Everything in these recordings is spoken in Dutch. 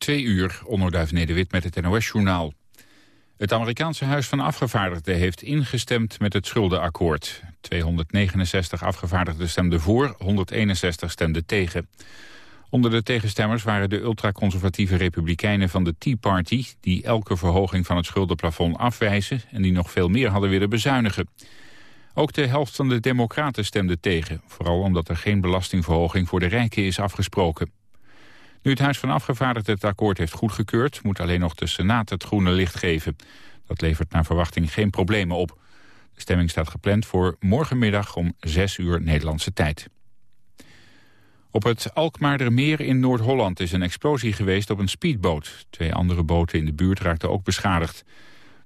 Twee uur, onderduif Nederwit met het NOS-journaal. Het Amerikaanse Huis van Afgevaardigden heeft ingestemd met het schuldenakkoord. 269 afgevaardigden stemden voor, 161 stemden tegen. Onder de tegenstemmers waren de ultraconservatieve republikeinen van de Tea Party... die elke verhoging van het schuldenplafond afwijzen... en die nog veel meer hadden willen bezuinigen. Ook de helft van de democraten stemde tegen. Vooral omdat er geen belastingverhoging voor de rijken is afgesproken. Nu het Huis van Afgevaardigden het akkoord heeft goedgekeurd... moet alleen nog de Senaat het groene licht geven. Dat levert naar verwachting geen problemen op. De stemming staat gepland voor morgenmiddag om 6 uur Nederlandse tijd. Op het Alkmaardermeer in Noord-Holland is een explosie geweest op een speedboot. Twee andere boten in de buurt raakten ook beschadigd.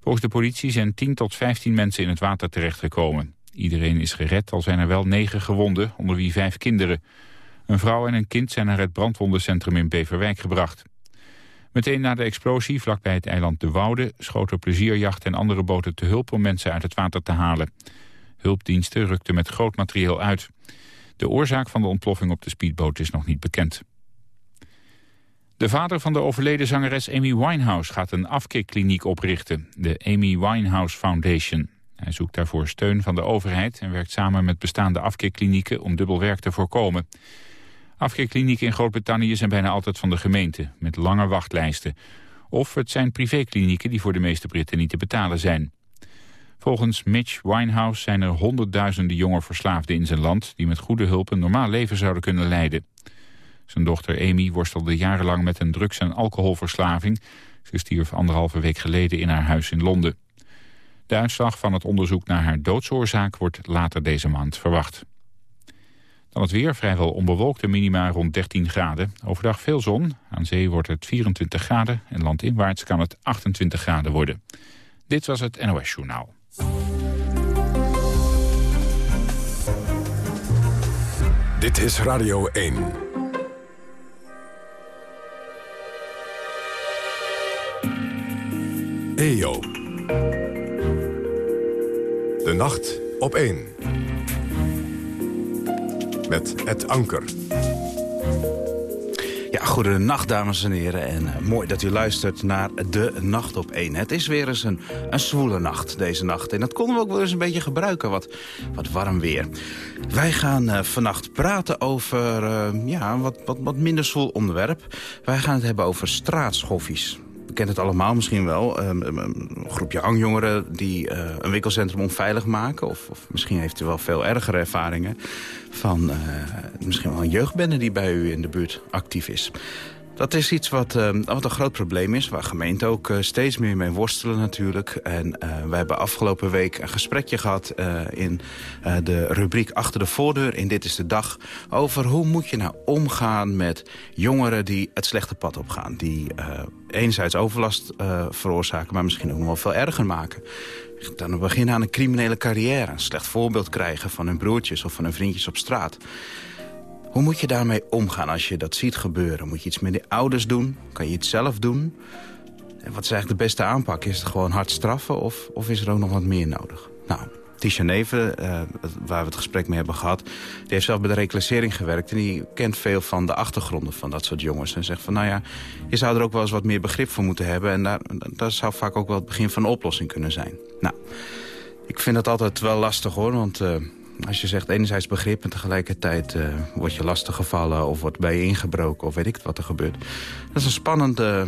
Volgens de politie zijn 10 tot 15 mensen in het water terechtgekomen. Iedereen is gered, al zijn er wel negen gewonden, onder wie vijf kinderen. Een vrouw en een kind zijn naar het brandwondencentrum in Beverwijk gebracht. Meteen na de explosie, vlakbij het eiland De Woude... schoten plezierjacht en andere boten te hulp om mensen uit het water te halen. Hulpdiensten rukten met groot materieel uit. De oorzaak van de ontploffing op de speedboot is nog niet bekend. De vader van de overleden zangeres Amy Winehouse gaat een afkikkliniek oprichten, de Amy Winehouse Foundation. Hij zoekt daarvoor steun van de overheid en werkt samen met bestaande afkikklinieken om dubbelwerk te voorkomen. Afkikklinieken in Groot-Brittannië zijn bijna altijd van de gemeente, met lange wachtlijsten. Of het zijn privéklinieken die voor de meeste Britten niet te betalen zijn. Volgens Mitch Winehouse zijn er honderdduizenden jonge verslaafden in zijn land... die met goede hulp een normaal leven zouden kunnen leiden. Zijn dochter Amy worstelde jarenlang met een drugs- en alcoholverslaving. Ze stierf anderhalve week geleden in haar huis in Londen. De uitslag van het onderzoek naar haar doodsoorzaak wordt later deze maand verwacht. Dan het weer, vrijwel onbewolkte minima rond 13 graden. Overdag veel zon, aan zee wordt het 24 graden... en landinwaarts kan het 28 graden worden. Dit was het NOS Journaal. Dit is Radio 1. EO. De nacht op 1. Het anker. Ja, goedenacht dames en heren en uh, mooi dat u luistert naar De Nacht op 1. Het is weer eens een, een zwoele nacht deze nacht en dat konden we ook wel eens een beetje gebruiken, wat, wat warm weer. Wij gaan uh, vannacht praten over uh, ja, wat, wat, wat minder zwoel onderwerp. Wij gaan het hebben over straatschoffies kent het allemaal misschien wel. Um, een groepje hangjongeren die uh, een winkelcentrum onveilig maken. Of, of, misschien heeft u wel veel ergere ervaringen van uh, misschien wel een jeugdbende die bij u in de buurt actief is. Dat is iets wat, uh, wat een groot probleem is, waar gemeenten ook uh, steeds meer mee worstelen natuurlijk. En uh, we hebben afgelopen week een gesprekje gehad in de rubriek Achter de Voordeur in Dit is de Dag... over hoe moet je nou omgaan met jongeren die het slechte pad opgaan. Die enerzijds overlast veroorzaken, maar misschien ook nog wel veel erger maken. Dan beginnen aan een criminele carrière, een slecht voorbeeld krijgen van hun broertjes of van hun vriendjes op straat. Hoe moet je daarmee omgaan als je dat ziet gebeuren? Moet je iets met de ouders doen? Kan je iets zelf doen? En wat is eigenlijk de beste aanpak? Is het gewoon hard straffen of, of is er ook nog wat meer nodig? Nou, Tisha Neven, uh, waar we het gesprek mee hebben gehad... die heeft zelf bij de reclassering gewerkt... en die kent veel van de achtergronden van dat soort jongens. En zegt van, nou ja, je zou er ook wel eens wat meer begrip voor moeten hebben... en daar, zou vaak ook wel het begin van een oplossing kunnen zijn. Nou, ik vind dat altijd wel lastig hoor, want... Uh, als je zegt enerzijds begrip en tegelijkertijd uh, word je lastiggevallen... of wordt bij je ingebroken of weet ik wat er gebeurt. Dat is een spannend, uh,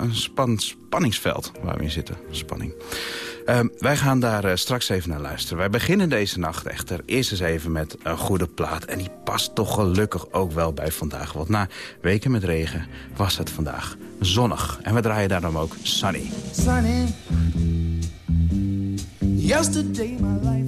een spanningsveld waar we in zitten. Spanning. Uh, wij gaan daar uh, straks even naar luisteren. Wij beginnen deze nacht echter eerst eens even met een goede plaat. En die past toch gelukkig ook wel bij vandaag. Want na weken met regen was het vandaag zonnig. En we draaien daarom ook Sunny. Sunny. Yesterday my life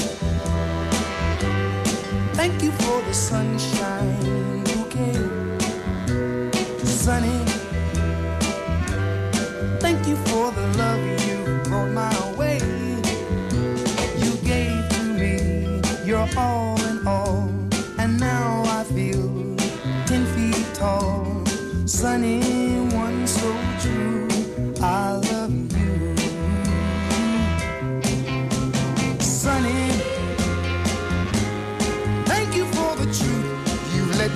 the sunshine looking sunny. Thank you for the love you brought my way. You gave to me your all in all, and now I feel ten feet tall, sunny.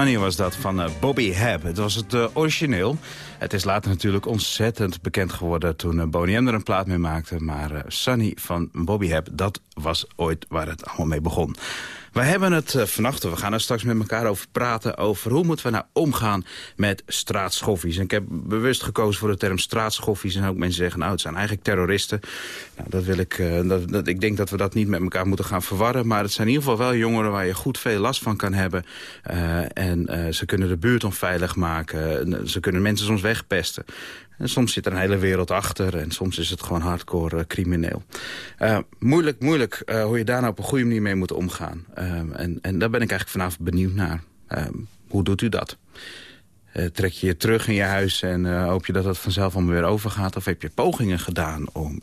Sunny was dat van eh, Bobby Hebb. Het was het eh, origineel. Het is later natuurlijk ontzettend bekend geworden toen uh, Boney M er een plaat mee maakte. Maar eh, Sunny van Bobby Hebb, dat was ooit waar het allemaal mee begon. We hebben het uh, vannacht, we gaan er straks met elkaar over praten... over hoe moeten we nou omgaan met straatschoffies. En ik heb bewust gekozen voor de term straatschoffies. En ook mensen zeggen, nou, het zijn eigenlijk terroristen. Nou, dat wil ik, uh, dat, ik denk dat we dat niet met elkaar moeten gaan verwarren. Maar het zijn in ieder geval wel jongeren waar je goed veel last van kan hebben. Uh, en ze kunnen de buurt onveilig maken. Ze kunnen mensen soms wegpesten. En soms zit er een hele wereld achter en soms is het gewoon hardcore uh, crimineel. Uh, moeilijk, moeilijk uh, hoe je daar nou op een goede manier mee moet omgaan. en, en daar ben ik eigenlijk vanavond benieuwd naar. hoe doet u dat? trek je je terug in je huis en hoop je dat het vanzelf allemaal weer overgaat? Of heb je pogingen gedaan om,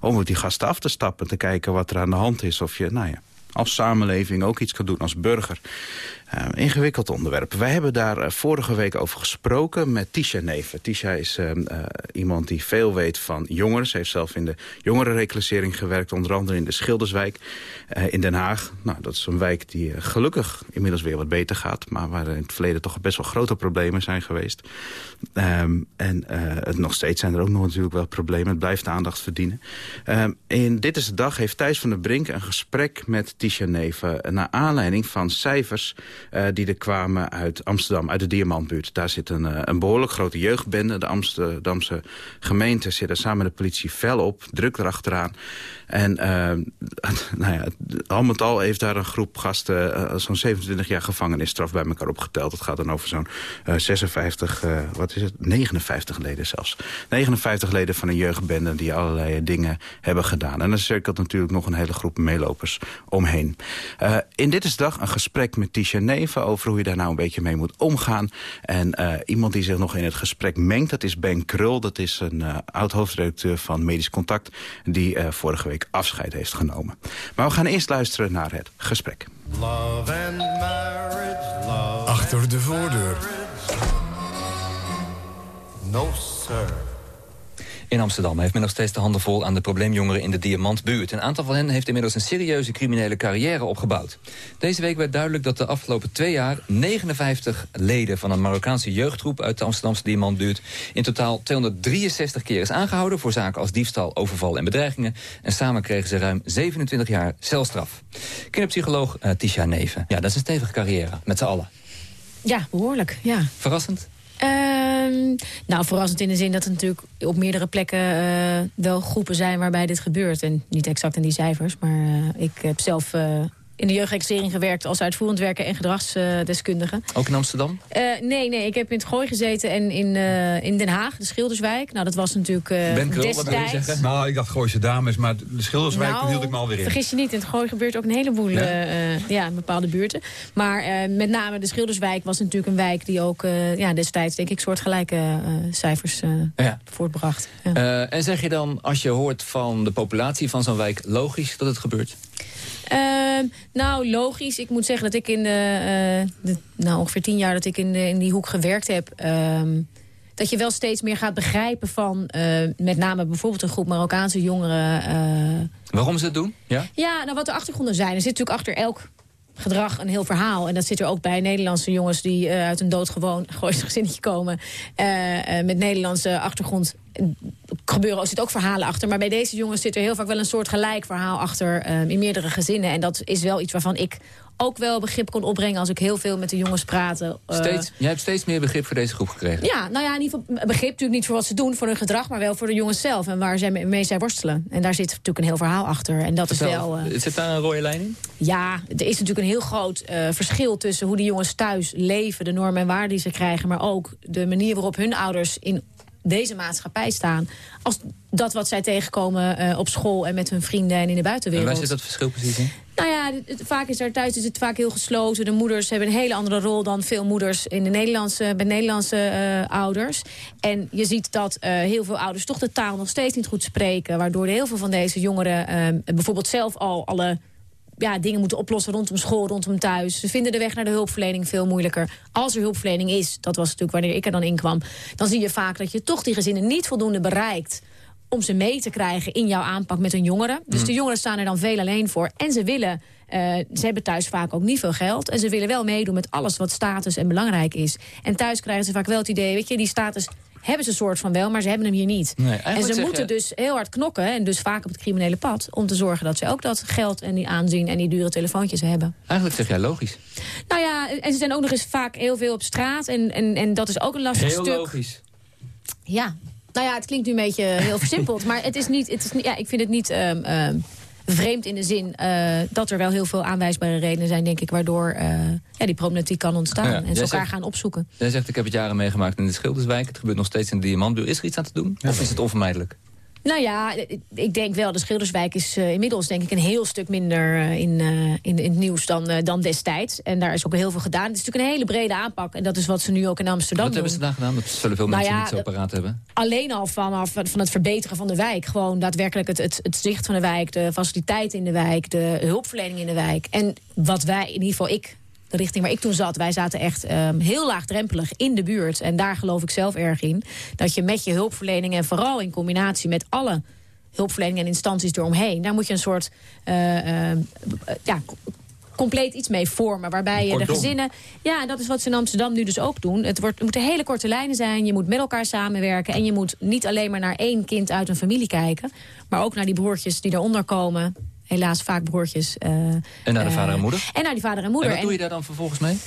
om op die gasten af te stappen... te kijken wat er aan de hand is? Of je, nou ja, als samenleving ook iets kan doen als burger. Uh, ingewikkeld onderwerp. Wij hebben daar uh, vorige week over gesproken met Tisha Neven. Tisha is uh, iemand die veel weet van jongeren. Ze heeft zelf in de jongerenreclassering gewerkt. Onder andere in de Schilderswijk in Den Haag. Nou, dat is een wijk die gelukkig inmiddels weer wat beter gaat. Maar waar in het verleden toch best wel grote problemen zijn geweest. Um, en het, nog steeds zijn er ook nog natuurlijk wel problemen. Het blijft aandacht verdienen. Um, in Dit is de Dag heeft Thijs van der Brink een gesprek met Tisha Neven... naar aanleiding van cijfers die er kwamen uit Amsterdam, uit de Diamantbuurt. Daar zit een, uh, een behoorlijk grote jeugdbende. De Amsterdamse gemeente zit er samen met de politie fel op, druk erachteraan. En uh, nou ja, al met al heeft daar een groep gasten zo'n 27 jaar gevangenisstraf bij elkaar opgeteld. Het gaat dan over zo'n 56, wat is het, 59 leden zelfs. 59 leden van een jeugdbende die allerlei dingen hebben gedaan. En er cirkelt natuurlijk nog een hele groep meelopers omheen. in Dit is Dag een gesprek met Tisha Neven over hoe je daar nou een beetje mee moet omgaan. En uh, iemand die zich nog in het gesprek mengt, dat is Ben Krul. Dat is een uh, oud-hoofdredacteur van Medisch Contact... die uh, vorige week afscheid heeft genomen. Maar we gaan eerst luisteren naar het gesprek. Love and marriage, love Achter de voordeur. No, sir. In Amsterdam heeft men nog steeds de handen vol aan de probleemjongeren in de Diamantbuurt. Een aantal van hen heeft inmiddels een serieuze criminele carrière opgebouwd. Deze week werd duidelijk dat de afgelopen twee jaar 59 leden van een Marokkaanse jeugdgroep uit de Amsterdamse Diamantbuurt in totaal 263 keer is aangehouden voor zaken als diefstal, overval en bedreigingen. En samen kregen ze ruim 27 jaar celstraf. Kinderpsycholoog uh, Tisha Neven. Ja, dat is een stevige carrière, met z'n allen. Ja, behoorlijk, ja. Verrassend? Uh, nou, verrassend in de zin dat er natuurlijk op meerdere plekken uh, wel groepen zijn waarbij dit gebeurt. En niet exact in die cijfers, maar uh, ik heb zelf in de jeugdregistrering gewerkt als uitvoerend werker en gedragsdeskundige. Ook in Amsterdam? Eh, nee, nee, ik heb in het Gooi gezeten en in, eh, in Den Haag, de Schilderswijk. Nou, dat was natuurlijk eh Ben Krul, wat wil je destijds... zeggen? Nou, ik dacht Gooise dames, maar de Schilderswijk Nou, hield ik me alweer in. Vergis je niet, in het Gooi gebeurt ook een heleboel Ja? ja, in bepaalde buurten. Maar eh, met name de Schilderswijk was natuurlijk een wijk... die ook eh, ja, destijds, denk ik, soortgelijke eh, cijfers eh, Ja. voortbracht. Ja. Eh, en zeg je dan, als je hoort van de populatie van zo'n wijk... logisch dat het gebeurt? Ehm, nou, logisch. Ik moet zeggen dat ik in de, eh, de nou, ongeveer tien jaar dat ik in, de- in die hoek gewerkt heb... ehm, dat je wel steeds meer gaat begrijpen van eh, met name bijvoorbeeld een groep Marokkaanse jongeren... eh, Waarom ze het doen? Ja? ja, nou wat de achtergronden zijn. Er zit natuurlijk achter elk gedrag een heel verhaal. En dat zit er ook bij Nederlandse jongens die uit een doodgewoon Goois gezinnetje komen. met Nederlandse achtergrond gebeuren, er zitten ook verhalen achter. Maar bij deze jongens zit er heel vaak wel een soort gelijk verhaal achter eh, in meerdere gezinnen. En dat is wel iets waarvan ik ook wel begrip kon opbrengen als ik heel veel met de jongens praatte. Eh, Steeds, jij hebt steeds meer begrip voor deze groep gekregen. ja, nou ja, in ieder geval begrip natuurlijk niet voor wat ze doen, voor hun gedrag, maar wel voor de jongens zelf en waar zij mee, zij worstelen. En daar zit natuurlijk een heel verhaal achter. En dat is wel. eh, Zit daar een rode lijn in? ja, er is natuurlijk een heel groot eh, verschil tussen hoe die jongens thuis leven, de normen en waarden die ze krijgen, maar ook de manier waarop hun ouders in deze maatschappij staan, als dat wat zij tegenkomen eh, op school en met hun vrienden en in de En buitenwereld. waar zit dat verschil precies in? Nou ja, het- vaak is daar thuis is het vaak heel gesloten. De moeders hebben een hele andere rol dan veel moeders in de Nederlandse, bij Nederlandse eh, ouders. En je ziet dat eh, heel veel ouders toch de taal nog steeds niet goed spreken. Waardoor heel veel van deze jongeren eh, bijvoorbeeld zelf al alle ja, dingen moeten oplossen rondom school, rondom thuis. Ze vinden de weg naar de hulpverlening veel moeilijker. Als er hulpverlening is, dat was natuurlijk wanneer ik er dan in kwam... dan zie je vaak dat je toch die gezinnen niet voldoende bereikt om ze mee te krijgen in jouw aanpak met hun jongeren. Dus de jongeren staan er dan veel alleen voor. En ze willen, eh, ze hebben thuis vaak ook niet veel geld. En ze willen wel meedoen met alles wat status en belangrijk is. En thuis krijgen ze vaak wel het idee, weet je, die status hebben ze soort van wel, maar ze hebben hem hier niet. Nee, en ze moeten dus heel hard knokken, en dus vaak op het criminele pad... om te zorgen dat ze ook dat geld en die aanzien en die dure telefoontjes hebben. Eigenlijk zeg jij logisch. Nou ja, en ze zijn ook nog eens vaak heel veel op straat. En, en, en dat is ook een lastig Heel stuk. logisch. Ja, nou ja, het klinkt nu een beetje heel versimpeld. maar het is niet, het is niet, ja, ik vind het niet ehm, ehm, vreemd in de zin eh, dat er wel heel veel aanwijsbare redenen zijn, denk ik, waardoor eh, ja, die problematiek kan ontstaan. Ja, en ze elkaar zegt- gaan opzoeken. Jij zegt, ik heb het jaren meegemaakt in de Schilderswijk. Het gebeurt nog steeds in de Diamantbuur. Is er iets aan te doen? Of is het onvermijdelijk? Nou ja, ik denk wel, de Schilderswijk is eh, inmiddels denk ik een heel stuk minder eh, in, eh, in, in het nieuws dan, eh, dan destijds. En daar is ook heel veel gedaan. Het is natuurlijk een hele brede aanpak. En dat is wat ze nu ook in Amsterdam Wat hebben doen. ze daar gedaan? Dat zullen veel Nou mensen ja, niet zo paraat hebben. alleen al vanaf van het verbeteren van de wijk. Gewoon daadwerkelijk het, het, het zicht van de wijk, de faciliteiten in de wijk, de hulpverlening in de wijk. En wat wij, in ieder geval ik, richting waar ik toen zat, wij zaten echt ehm, heel laagdrempelig in de buurt. En daar geloof ik zelf erg in. Dat je met je hulpverlening en vooral in combinatie met alle hulpverlening en instanties eromheen, daar moet je een soort eh, eh, ja, compleet iets mee vormen. Waarbij je de gezinnen... Ja, en dat is wat ze in Amsterdam nu dus ook doen. Het, wordt, het moeten hele korte lijnen zijn. Je moet met elkaar samenwerken. En je moet niet alleen maar naar één kind uit een familie kijken. Maar ook naar die broertjes die eronder komen. Helaas vaak broertjes. eh, En naar de eh, vader en moeder? En naar die vader en En moeder. wat doe je En- daar dan vervolgens mee?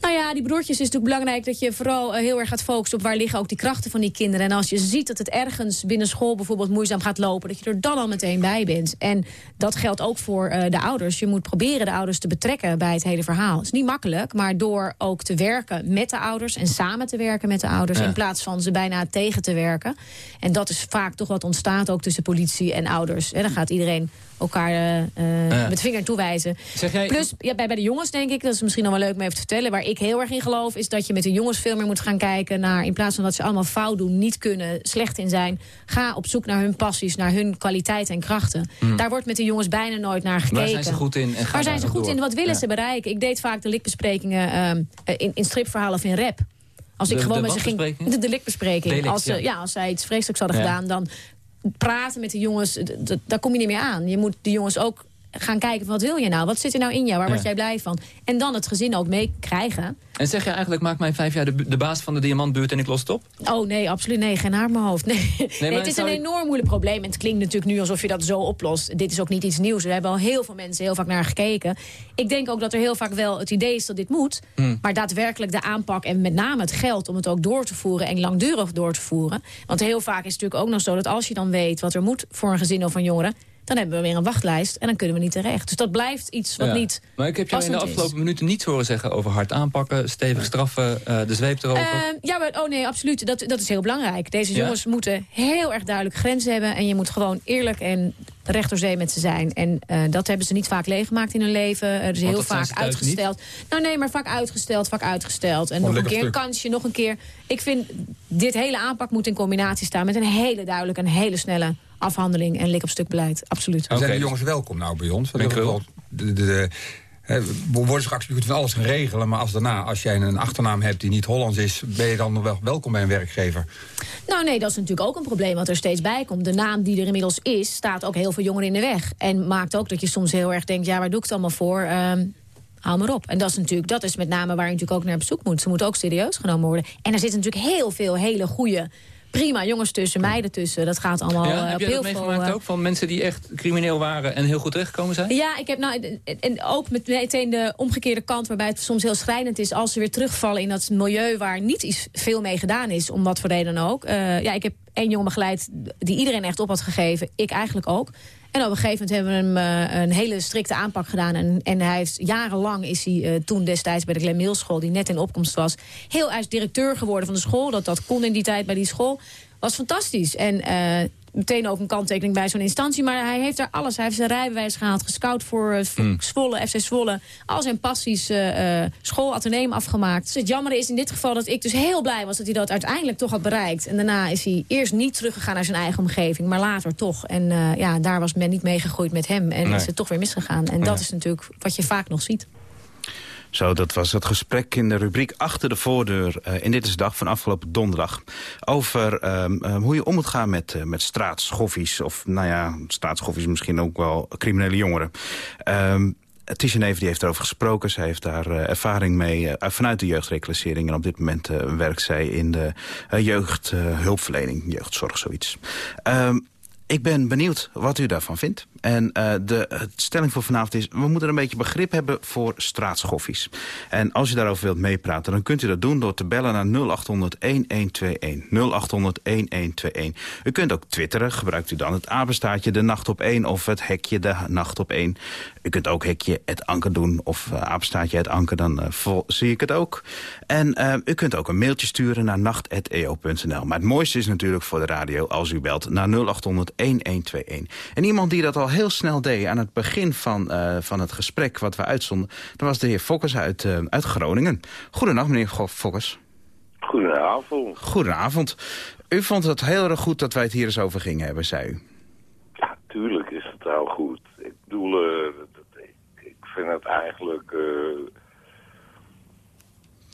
nou ja, die broertjes is natuurlijk belangrijk dat je vooral eh, heel erg gaat focussen op waar liggen ook die krachten van die kinderen. En als je ziet dat het ergens binnen school bijvoorbeeld moeizaam gaat lopen, dat je er dan al meteen bij bent. En dat geldt ook voor de ouders. Je moet proberen de ouders te betrekken bij het hele verhaal. Het is niet makkelijk, maar door ook te werken met de ouders en samen te werken met de ouders Ja. in plaats van ze bijna tegen te werken. En dat is vaak toch wat ontstaat ook tussen politie en ouders. En dan gaat iedereen elkaar eh, eh, met vinger toewijzen. Zeg jij, Plus, ja, bij, bij de jongens denk ik, dat is misschien nog wel leuk om even te vertellen... waar ik heel erg in geloof, is dat je met de jongens veel meer moet gaan kijken naar... in plaats van dat ze allemaal fout doen, niet kunnen, slecht in zijn... ga op zoek naar hun passies, naar hun kwaliteiten en krachten. Daar wordt met de jongens bijna nooit naar gekeken. waar zijn ze goed in? En Waar zijn ze goed door? in? Wat willen Ja. ze bereiken? Ik deed vaak de likbesprekingen ehm, eh, in, in stripverhalen of in rap. Als ik gewoon de met ze ging... De delictbespreking. Delict, als, ze, ja. ja. als zij iets vreselijks hadden Ja. gedaan, dan praten met de jongens, daar kom je niet meer aan. Je moet de jongens ook gaan kijken, wat wil je nou? Wat zit er nou in jou? Waar word jij blij van? En dan het gezin ook meekrijgen. En zeg je eigenlijk, maak mij vijf jaar de, de baas van de Diamantbuurt en ik los het op? Oh nee, absoluut nee, geen haar in mijn hoofd. Nee. Het is een enorm moeilijk probleem. En het klinkt natuurlijk nu alsof je dat zo oplost. Dit is ook niet iets nieuws. Er hebben al heel veel mensen heel vaak naar gekeken. Ik denk ook dat er heel vaak wel het idee is dat dit moet. Hmm. Maar daadwerkelijk de aanpak en met name het geld om het ook door te voeren en langdurig door te voeren. Want heel vaak is het natuurlijk ook nog zo dat als je dan weet wat er moet voor een gezin of een jongere dan hebben we weer een wachtlijst en dan kunnen we niet terecht. Dus dat blijft iets wat Ja. niet Maar ik heb jou in de is. afgelopen minuten niets horen zeggen over hard aanpakken, stevig straffen, eh, de zweep erover. Ehm, ja, maar, oh nee, absoluut. Dat, dat is heel belangrijk. Deze Ja? jongens moeten heel erg duidelijk grenzen hebben. En je moet gewoon eerlijk en recht door zee met ze zijn. En eh, dat hebben ze niet vaak leeggemaakt in hun leven. Er is heel dat zijn vaak uitgesteld. Nou nee, maar vaak uitgesteld, vaak uitgesteld. En nog een keer een kansje, nog een keer. Ik vind, dit hele aanpak moet in combinatie staan... met een hele duidelijke, een hele snelle afhandeling en lik op stuk beleid. Absoluut. Zijn Oké. de jongens welkom nou bij ons? Wel. de, de, we worden straks, van alles gaan regelen... maar als daarna, als jij een achternaam hebt die niet Hollands is... ben je dan nog wel welkom bij een werkgever? Nou nee, dat is natuurlijk ook een probleem wat er steeds bij komt. De naam die er inmiddels is, staat ook heel veel jongeren in de weg. En maakt ook dat je soms heel erg denkt, ja, waar doe ik het allemaal voor? Ehm hou maar op. En dat is natuurlijk, dat is met name waar je natuurlijk ook naar op zoek moet. Ze moeten ook serieus genomen worden. En er zitten natuurlijk heel veel hele goede, prima jongens tussen, meiden tussen. Dat gaat allemaal ja, eh, heb jij heel dat meegemaakt eh, ook? Van mensen die echt crimineel waren en heel goed terechtgekomen zijn? Ja, ik heb nou en- ook met meteen de omgekeerde kant, waarbij het soms heel schrijnend is als ze weer terugvallen in dat milieu waar niet iets veel mee gedaan is, om wat voor reden dan ook. Eh, ja, ik heb één jongen begeleid die iedereen echt op had gegeven, ik eigenlijk ook. En op een gegeven moment hebben we hem eh, een hele strikte aanpak gedaan. En, en hij heeft jarenlang is hij eh, toen destijds bij de Glen Mills school, die net in opkomst was, heel is directeur geworden van de school. Dat dat kon in die tijd bij die school. Was fantastisch. En eh, meteen ook een kanttekening bij zo'n instantie. Maar hij heeft daar alles. Hij heeft zijn rijbewijs gehaald, gescout voor voor Zwolle, FC Zwolle. Al zijn passies, eh, school, ateneum afgemaakt. Dus het jammer is in dit geval dat ik dus heel blij was... dat hij dat uiteindelijk toch had bereikt. En daarna is hij eerst niet teruggegaan naar zijn eigen omgeving... maar later toch. En ja, daar was men niet meegegroeid met hem. En Nee. is het toch weer misgegaan. En dat is natuurlijk wat je vaak nog ziet. Zo, dat was het gesprek in de rubriek Achter de Voordeur. eh, in Dit is de Dag van afgelopen donderdag. Over ehm, ehm, hoe je om moet gaan met, eh, met straatschoffies. Of nou ja, straatschoffies misschien ook wel criminele jongeren. Ehm Tisha die heeft erover gesproken. Zij heeft daar eh, ervaring mee vanuit de jeugdreclassering. En op dit moment werkt zij in de jeugdhulpverlening, jeugdzorg, zoiets. Ehm, ik ben benieuwd wat u daarvan vindt. En eh, de eh, stelling voor vanavond is... we moeten een beetje begrip hebben voor straatschoffies. En als u daarover wilt meepraten... dan kunt u dat doen door te bellen naar 0800-1121. 0800-1121. U kunt ook twitteren. Gebruikt u dan het apenstaartje de nacht op 1... of het hekje de nacht op 1. U kunt ook hekje het anker doen of uh, het anker. Dan vol, zie ik het ook. En u kunt ook een mailtje sturen naar nacht.eo.nl. Maar het mooiste is natuurlijk voor de radio als u belt naar 0800-1121. En iemand die dat al heel snel deed aan het begin van, uh, van het gesprek wat we uitzonden... dat was de heer Fokkers uit, uh, uit Groningen. Goedendag, meneer Fokkers. Goedenavond. Goedenavond. U vond het heel erg goed dat wij het hier eens over gingen hebben, zei u. Ja, tuurlijk is het heel goed. Ik bedoel, uh, ik, vind het eigenlijk... Uh...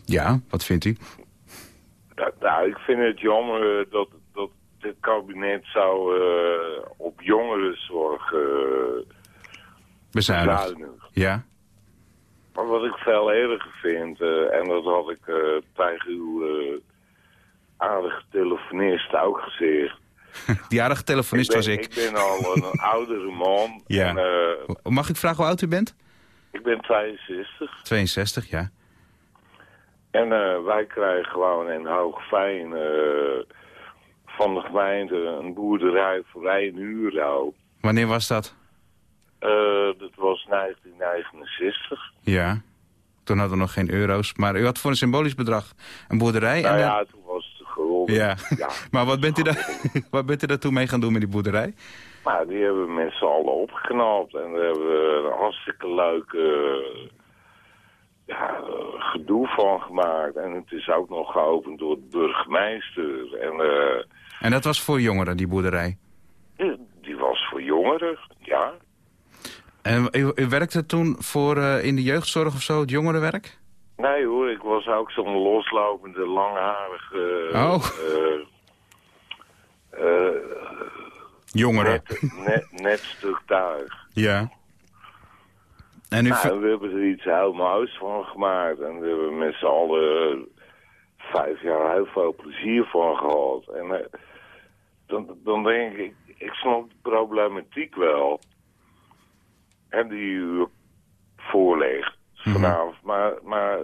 Ja, wat vindt u? Nou, nou ik vind het jammer dat dit kabinet zou uh, op jongerenzorg bezuinigen. Ja. Maar wat ik veel erger vind, uh, en dat had ik tegen uw aardige telefonist ook gezegd. Die aardige telefonist ik ben, was ik. Ik ben al een, een oudere man. Ja. En, Mag ik vragen hoe oud u bent? Ik ben 62. 62, ja. En wij krijgen gewoon in Hoogveen van de gemeente een boerderij voor 1 euro. Wanneer was dat? Uh, dat was 1969. Ja, toen hadden we nog geen euro's. Maar u had voor een symbolisch bedrag een boerderij. Nou en ja, dan... toen was het geweldig. Ja. ja. maar wat bent, u daar, wat bent u daartoe mee gaan doen met die boerderij? Nou, die hebben we met z'n allen opgeknapt. En daar hebben we een hartstikke leuke ja, gedoe van gemaakt. En het is ook nog geopend door de burgemeester. En, uh, en dat was voor jongeren, die boerderij? Die, die was voor jongeren, ja. En u, u werkte toen voor uh, in de jeugdzorg of zo, het jongerenwerk? Nee hoor, ik was ook zo'n loslopende, langharige... Oh. Uh, Jongeren. Net, net, net stuk tuig. Ja. En u nou, we hebben er iets moois van gemaakt. En we hebben met z'n allen vijf jaar heel veel plezier van gehad. En uh, dan, dan denk ik, ik snap de problematiek wel. En die u voorlegt vanavond. Mm -hmm. maar, maar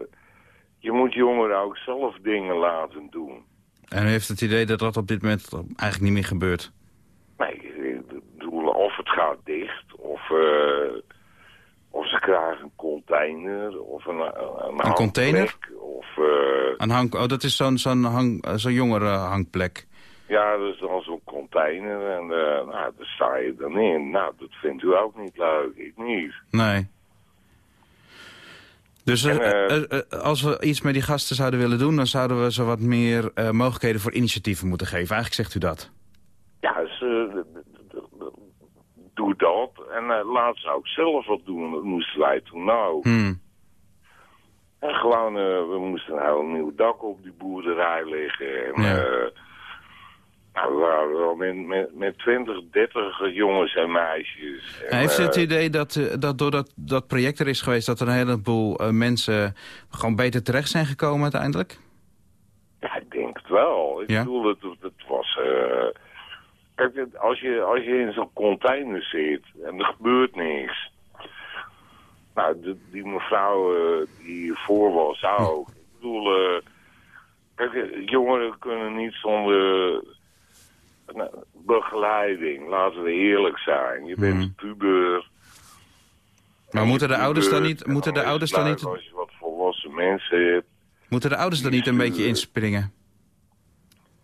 je moet jongeren ook zelf dingen laten doen. En u heeft het idee dat dat op dit moment eigenlijk niet meer gebeurt? Nee, ik bedoel, of het gaat dicht. Of, eh, of ze krijgen een container. Of een, een, Een container? Of, eh, Een hang, oh, dat is zo'n zo'n hang, eh, zo'n jongere hangplek. ja, dat is dan zo'n container. En eh, nou, daar sta je dan in. Nou, dat vindt u ook niet leuk. Ik niet. Nee. Dus En, als we iets met die gasten zouden willen doen... dan zouden we ze wat meer mogelijkheden voor initiatieven moeten geven. Eigenlijk zegt u dat. Ja, ze, doe dat. En laat ze ook zelf wat doen. Dat moesten wij toen nou. Hmm. En gewoon, eh, we moesten een heel nieuw dak op die boerderij leggen. En, Ja. eh, nou, we waren wel met, met, met 20, 30 jongens en meisjes. En, Heeft u het idee dat, dat doordat dat project er is geweest... dat er een heleboel mensen gewoon beter terecht zijn gekomen uiteindelijk? Ja, ik denk het wel. Ik Ja? bedoel, het, het was... eh, kijk, als je, als je in zo'n container zit en er gebeurt niks... Nou, de- die mevrouw eh, die hiervoor was ook. Ik bedoel, eh, kijk, eh, jongeren kunnen niet zonder nou, begeleiding. Laten we eerlijk zijn. Je bent Mhm. puber. Maar moeten de ouders dan niet... en Moeten de ouders dan niet... Als je wat volwassen mensen hebt. Moeten de ouders dan niet een beetje inspringen?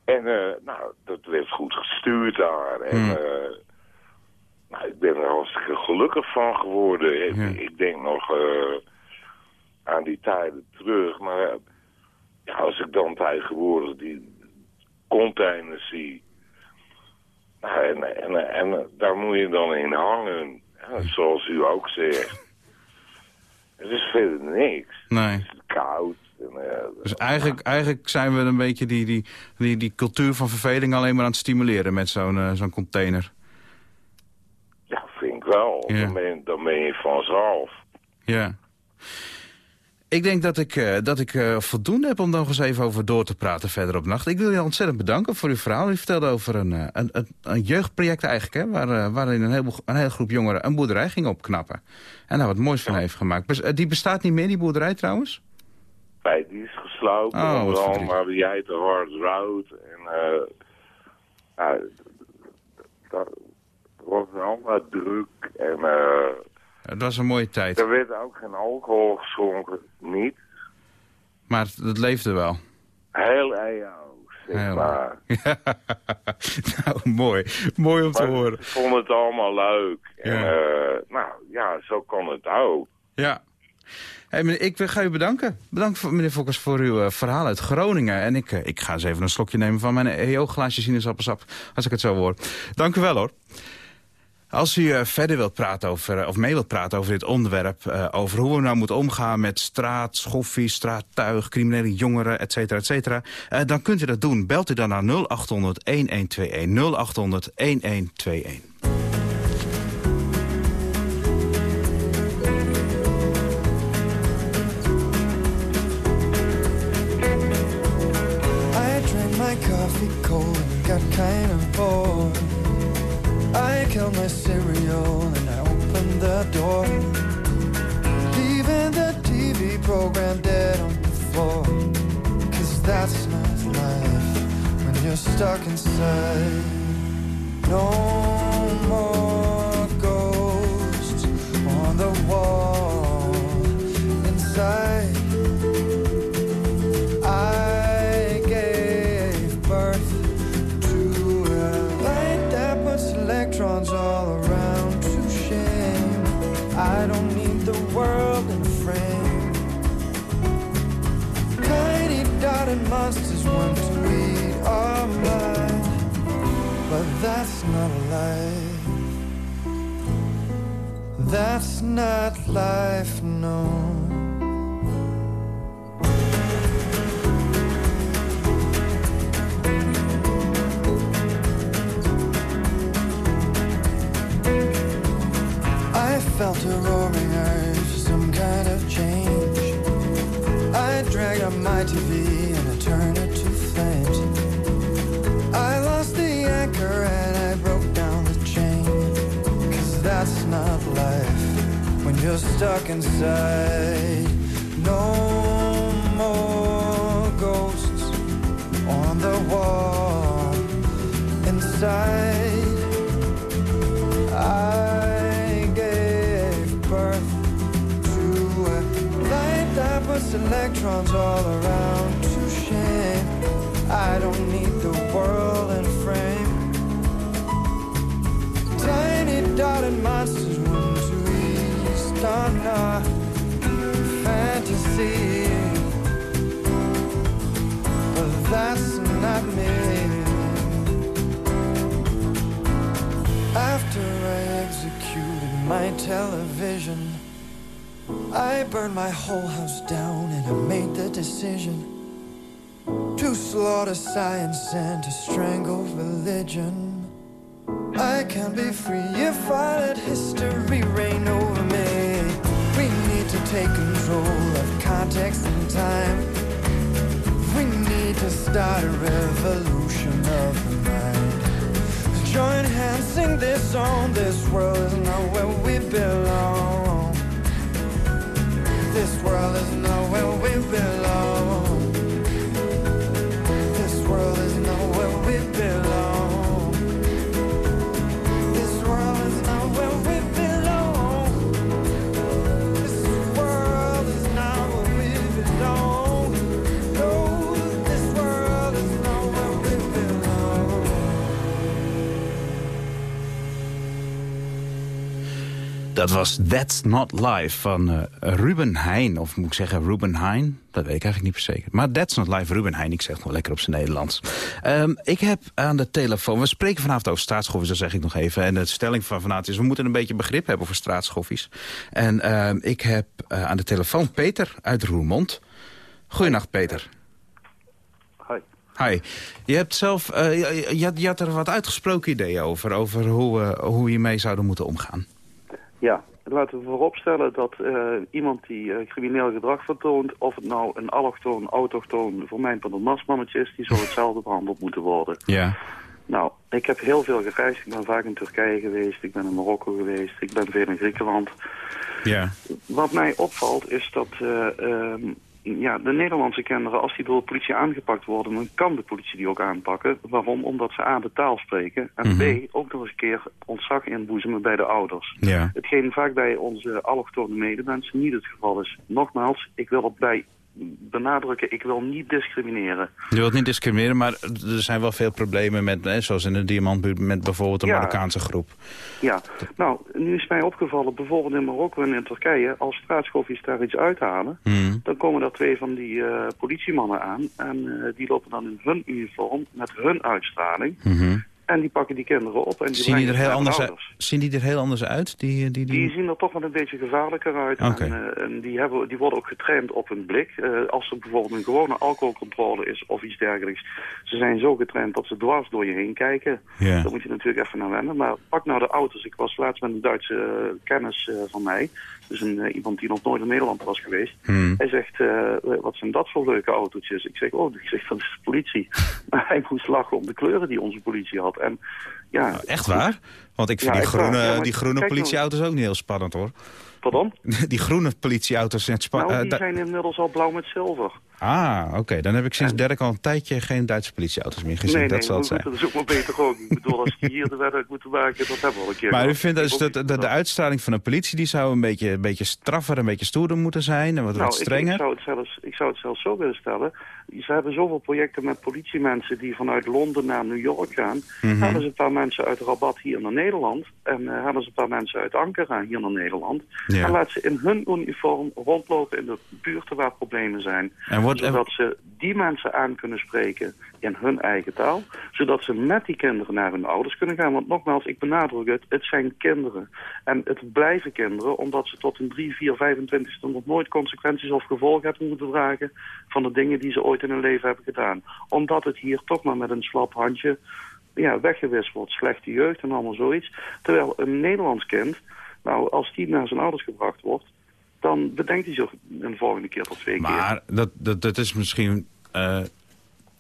En eh, nou, dat werd goed gestuurd daar. En Hmm. eh, nou, ik ben er hartstikke gelukkig van geworden. Ik, Ja. ik denk nog eh, aan die tijden terug. Maar ja, als ik dan tegenwoordig die containers zie... Nou, en, en, en daar moet je dan in hangen. Ja, zoals u ook zegt. Het is verder niks. Nee. Het is koud. Dus eigenlijk, eigenlijk zijn we een beetje die, die, die, die cultuur van verveling alleen maar aan het stimuleren met zo'n eh, zo'n container. Ja, vind ik wel. Ja. Dan, ben je, dan ben je vanzelf. Ja. Ik denk dat ik, eh, dat ik eh, voldoende heb om nog eens even over door te praten verder op nacht. Ik wil je ontzettend bedanken voor uw verhaal. U vertelde over een, een, een, een jeugdproject eigenlijk, hè, waar, waarin een, heleboel, een hele groep jongeren een boerderij ging opknappen. En daar wat moois van heeft gemaakt. Die bestaat niet meer, die boerderij trouwens? Nee, die is gesloten. Oh, wat andere maar jij te hard rood. En uh, ja, dat was allemaal druk. En uh, Het was een mooie tijd. er werd ook geen alcohol geschonken. Niet. Maar het leefde wel. Heel EO, Heel maar. nou, mooi. Mooi om te horen. ik vond het allemaal leuk. En Ja. uh, nou, ja, zo kan het ook. Ja. Ik ga u bedanken. Bedankt meneer Fokkers voor uw uh, verhaal uit Groningen. En ik, uh, ik ga eens even een slokje nemen van mijn EO-glaasje sinaasappelsap. Als ik het zo hoor. Dank u wel hoor. Als u verder wilt praten over, of mee wilt praten over dit onderwerp... Over hoe we nou moeten omgaan met straat, schoffie, straattuig... criminele jongeren, et cetera, et cetera... Dan kunt u dat doen. Belt u dan naar 0800-1121. 0800-1121. Stuck inside. No that's not life. That's not life, no. I felt a roaring urge some kind of change. I dragged up my TV still stuck inside. No more ghosts on the wall inside. I gave birth to a light that puts electrons all around to shame. I don't need the world in frame. Tiny darling, in my east a fantasy. But that's not me. After I executed my television, I burned my whole house down and I made the decision to slaughter science and to strangle religion. I can be free if I let history reign over me. We need to take control of context and time. We need to start a revolution of the mind. Join hands, sing this song. This world is not where we belong. This world is not where we belong. Dat was That's Not Live van eh, Ruben Heijn. Of moet ik zeggen Ruben Heijn? Dat weet ik eigenlijk niet per se. Maar That's Not Live, Ruben Heijn. Ik zeg het gewoon lekker op zijn Nederlands. Ehm, ik heb aan de telefoon... We spreken vanavond over straatschoffies, dat zeg ik nog even. En de stelling van vanavond is... we moeten een beetje begrip hebben voor straatschoffies. En ehm, ik heb eh, aan de telefoon Peter uit Roermond. Goedenacht, Peter. Hi. Hi. Je hebt zelf... eh, je, je had, je had er wat uitgesproken ideeën over. Over hoe, hoe je mee zouden moeten omgaan. Ja, laten we vooropstellen dat eh, iemand die eh, crimineel gedrag vertoont... of het nou een allochtoon, autochtoon, voor mijn nasmannetje is... die zou hetzelfde behandeld moeten worden. Ja. Nou, ik heb heel veel gereisd. Ik ben vaak in Turkije geweest, ik ben in Marokko geweest... ik ben veel in Griekenland. Ja. Wat mij opvalt is dat eh, ehm, ja, de Nederlandse kinderen, als die door de politie aangepakt worden, dan kan de politie die ook aanpakken. Waarom? Omdat ze A, de taal spreken en Mhm. B, ook nog eens een keer ontzag inboezemen bij de ouders. Ja. Hetgeen vaak bij onze allochtone medemensen niet het geval is. Nogmaals, ik wil erbij benadrukken, ik wil niet discrimineren. Je wilt niet discrimineren, maar er zijn wel veel problemen met, hè, zoals in de Diamantbuurt, met bijvoorbeeld een Ja. Marokkaanse groep. Ja, nou, nu is mij opgevallen, bijvoorbeeld in Marokko en in Turkije, als straatschoffies daar iets uithalen, Hmm. dan komen er twee van die eh, politiemannen aan en eh, die lopen dan in hun uniform met hun uitstraling. Mhm. En die pakken die kinderen op en die Zien, die er heel anders uit, zien die er heel anders uit? Die, die, die... Die zien er toch wel een beetje gevaarlijker uit. En, eh, en die, hebben, die worden ook getraind op hun blik. Eh, als er bijvoorbeeld een gewone alcoholcontrole is of iets dergelijks. Ze zijn zo getraind dat ze dwars door je heen kijken. Ja. Daar moet je natuurlijk even naar wennen. Maar pak nou de auto's. Ik was laatst met een Duitse eh, kennis van mij. Dus een, eh, iemand die nog nooit in Nederland was geweest. Hmm. Hij zegt, eh, wat zijn dat voor leuke autootjes? Ik zeg, oh, ik zeg, dat is de politie. Maar hij moest lachen om de kleuren die onze politie had. En, ja, Nou, Echt waar? Want ik vind Ja, die groene, Ja, die groene nou- politieauto's ook niet heel spannend, hoor. pardon? Die groene politieauto's net Nou, spannend. die zijn inmiddels al blauw met zilver. Ah, oké. Dan heb ik sinds Dirk al een tijdje geen Duitse politieauto's meer gezien. nee, dat nee, zal het zijn. dat is ook maar beter ook. Ik bedoel, als die hier de uit moeten maken, dat hebben we al een keer Maar u gehad. vindt dus Ik dat ook de, de uitstraling van een politie... die zou een beetje, een beetje straffer, een beetje stoerder moeten zijn... en wat, Nou, wat ik, ik, strenger? zou het zelfs, ik zou het zelfs zo willen stellen. Ze hebben zoveel projecten met politiemensen die vanuit Londen naar New York gaan. Mhm. Hadden ze een paar mensen uit Rabat hier naar Nederland. En eh, hadden ze een paar mensen uit Ankara hier naar Nederland. Ja. En laat ze in hun uniform rondlopen in de buurten waar problemen zijn. En wordt- zodat ze die mensen aan kunnen spreken in hun eigen taal. Zodat ze met die kinderen naar hun ouders kunnen gaan. Want nogmaals, ik benadruk het, het zijn kinderen. En het blijven kinderen omdat ze tot hun 3, 4, 25 nog nooit consequenties of gevolgen hebben moeten dragen van de dingen die ze ooit in hun leven hebben gedaan. Omdat het hier toch maar met een slap handje ja, wordt. Slechte jeugd en allemaal zoiets. Terwijl een Nederlands kind, nou als die naar zijn ouders gebracht wordt, dan bedenkt hij zich een volgende keer tot twee keer. Maar dat, dat, dat is misschien... eh,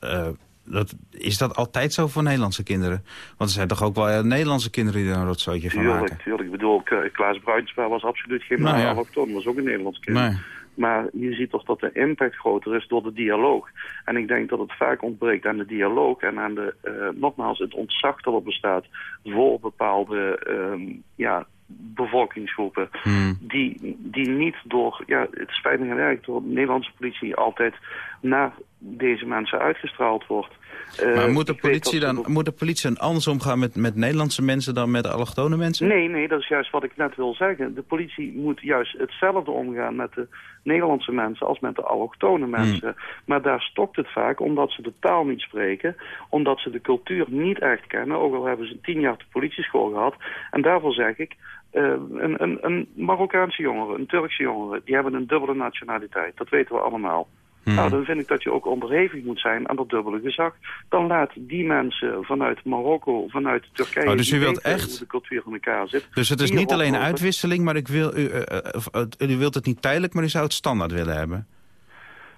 eh, dat, is dat altijd zo voor Nederlandse kinderen? Want er zijn toch ook wel eh, Nederlandse kinderen die er een rotzootje van maken? tuurlijk. Ik bedoel, Klaas Bruinsma was absoluut geen Nou ja. was ook een Nederlands kind. Nee. Maar je ziet toch dat de impact groter is door de dialoog. En ik denk dat het vaak ontbreekt aan de dialoog en aan de, nogmaals, het ontzag dat er bestaat voor bepaalde ehm, ja, bevolkingsgroepen Hmm. die, die niet door, ja, het spijt me erg, door de Nederlandse politie altijd naar deze mensen uitgestraald wordt. Eh, maar moet de, politie dan, moet de politie dan anders omgaan met, met Nederlandse mensen dan met allochtone mensen? Nee, nee, dat is juist wat ik net wil zeggen. De politie moet juist hetzelfde omgaan met de Nederlandse mensen als met de allochtone mensen. Maar daar stokt het vaak omdat ze de taal niet spreken, omdat ze de cultuur niet echt kennen, ook al hebben ze tien jaar de politieschool gehad. En daarvoor zeg ik, eh, een, een, een Marokkaanse jongere, een Turkse jongere, die hebben een dubbele nationaliteit. Dat weten we allemaal. Nou, dan vind ik dat je ook onderhevig moet zijn aan dat dubbele gezag. Dan laat die mensen vanuit Marokko, vanuit Turkije... Oh, dus u wilt echt- hoe de cultuur in elkaar zit. Dus het is niet alleen uitwisseling, maar ik wil, u, eh, eh, eh, u wilt het niet tijdelijk, maar u zou het standaard willen hebben.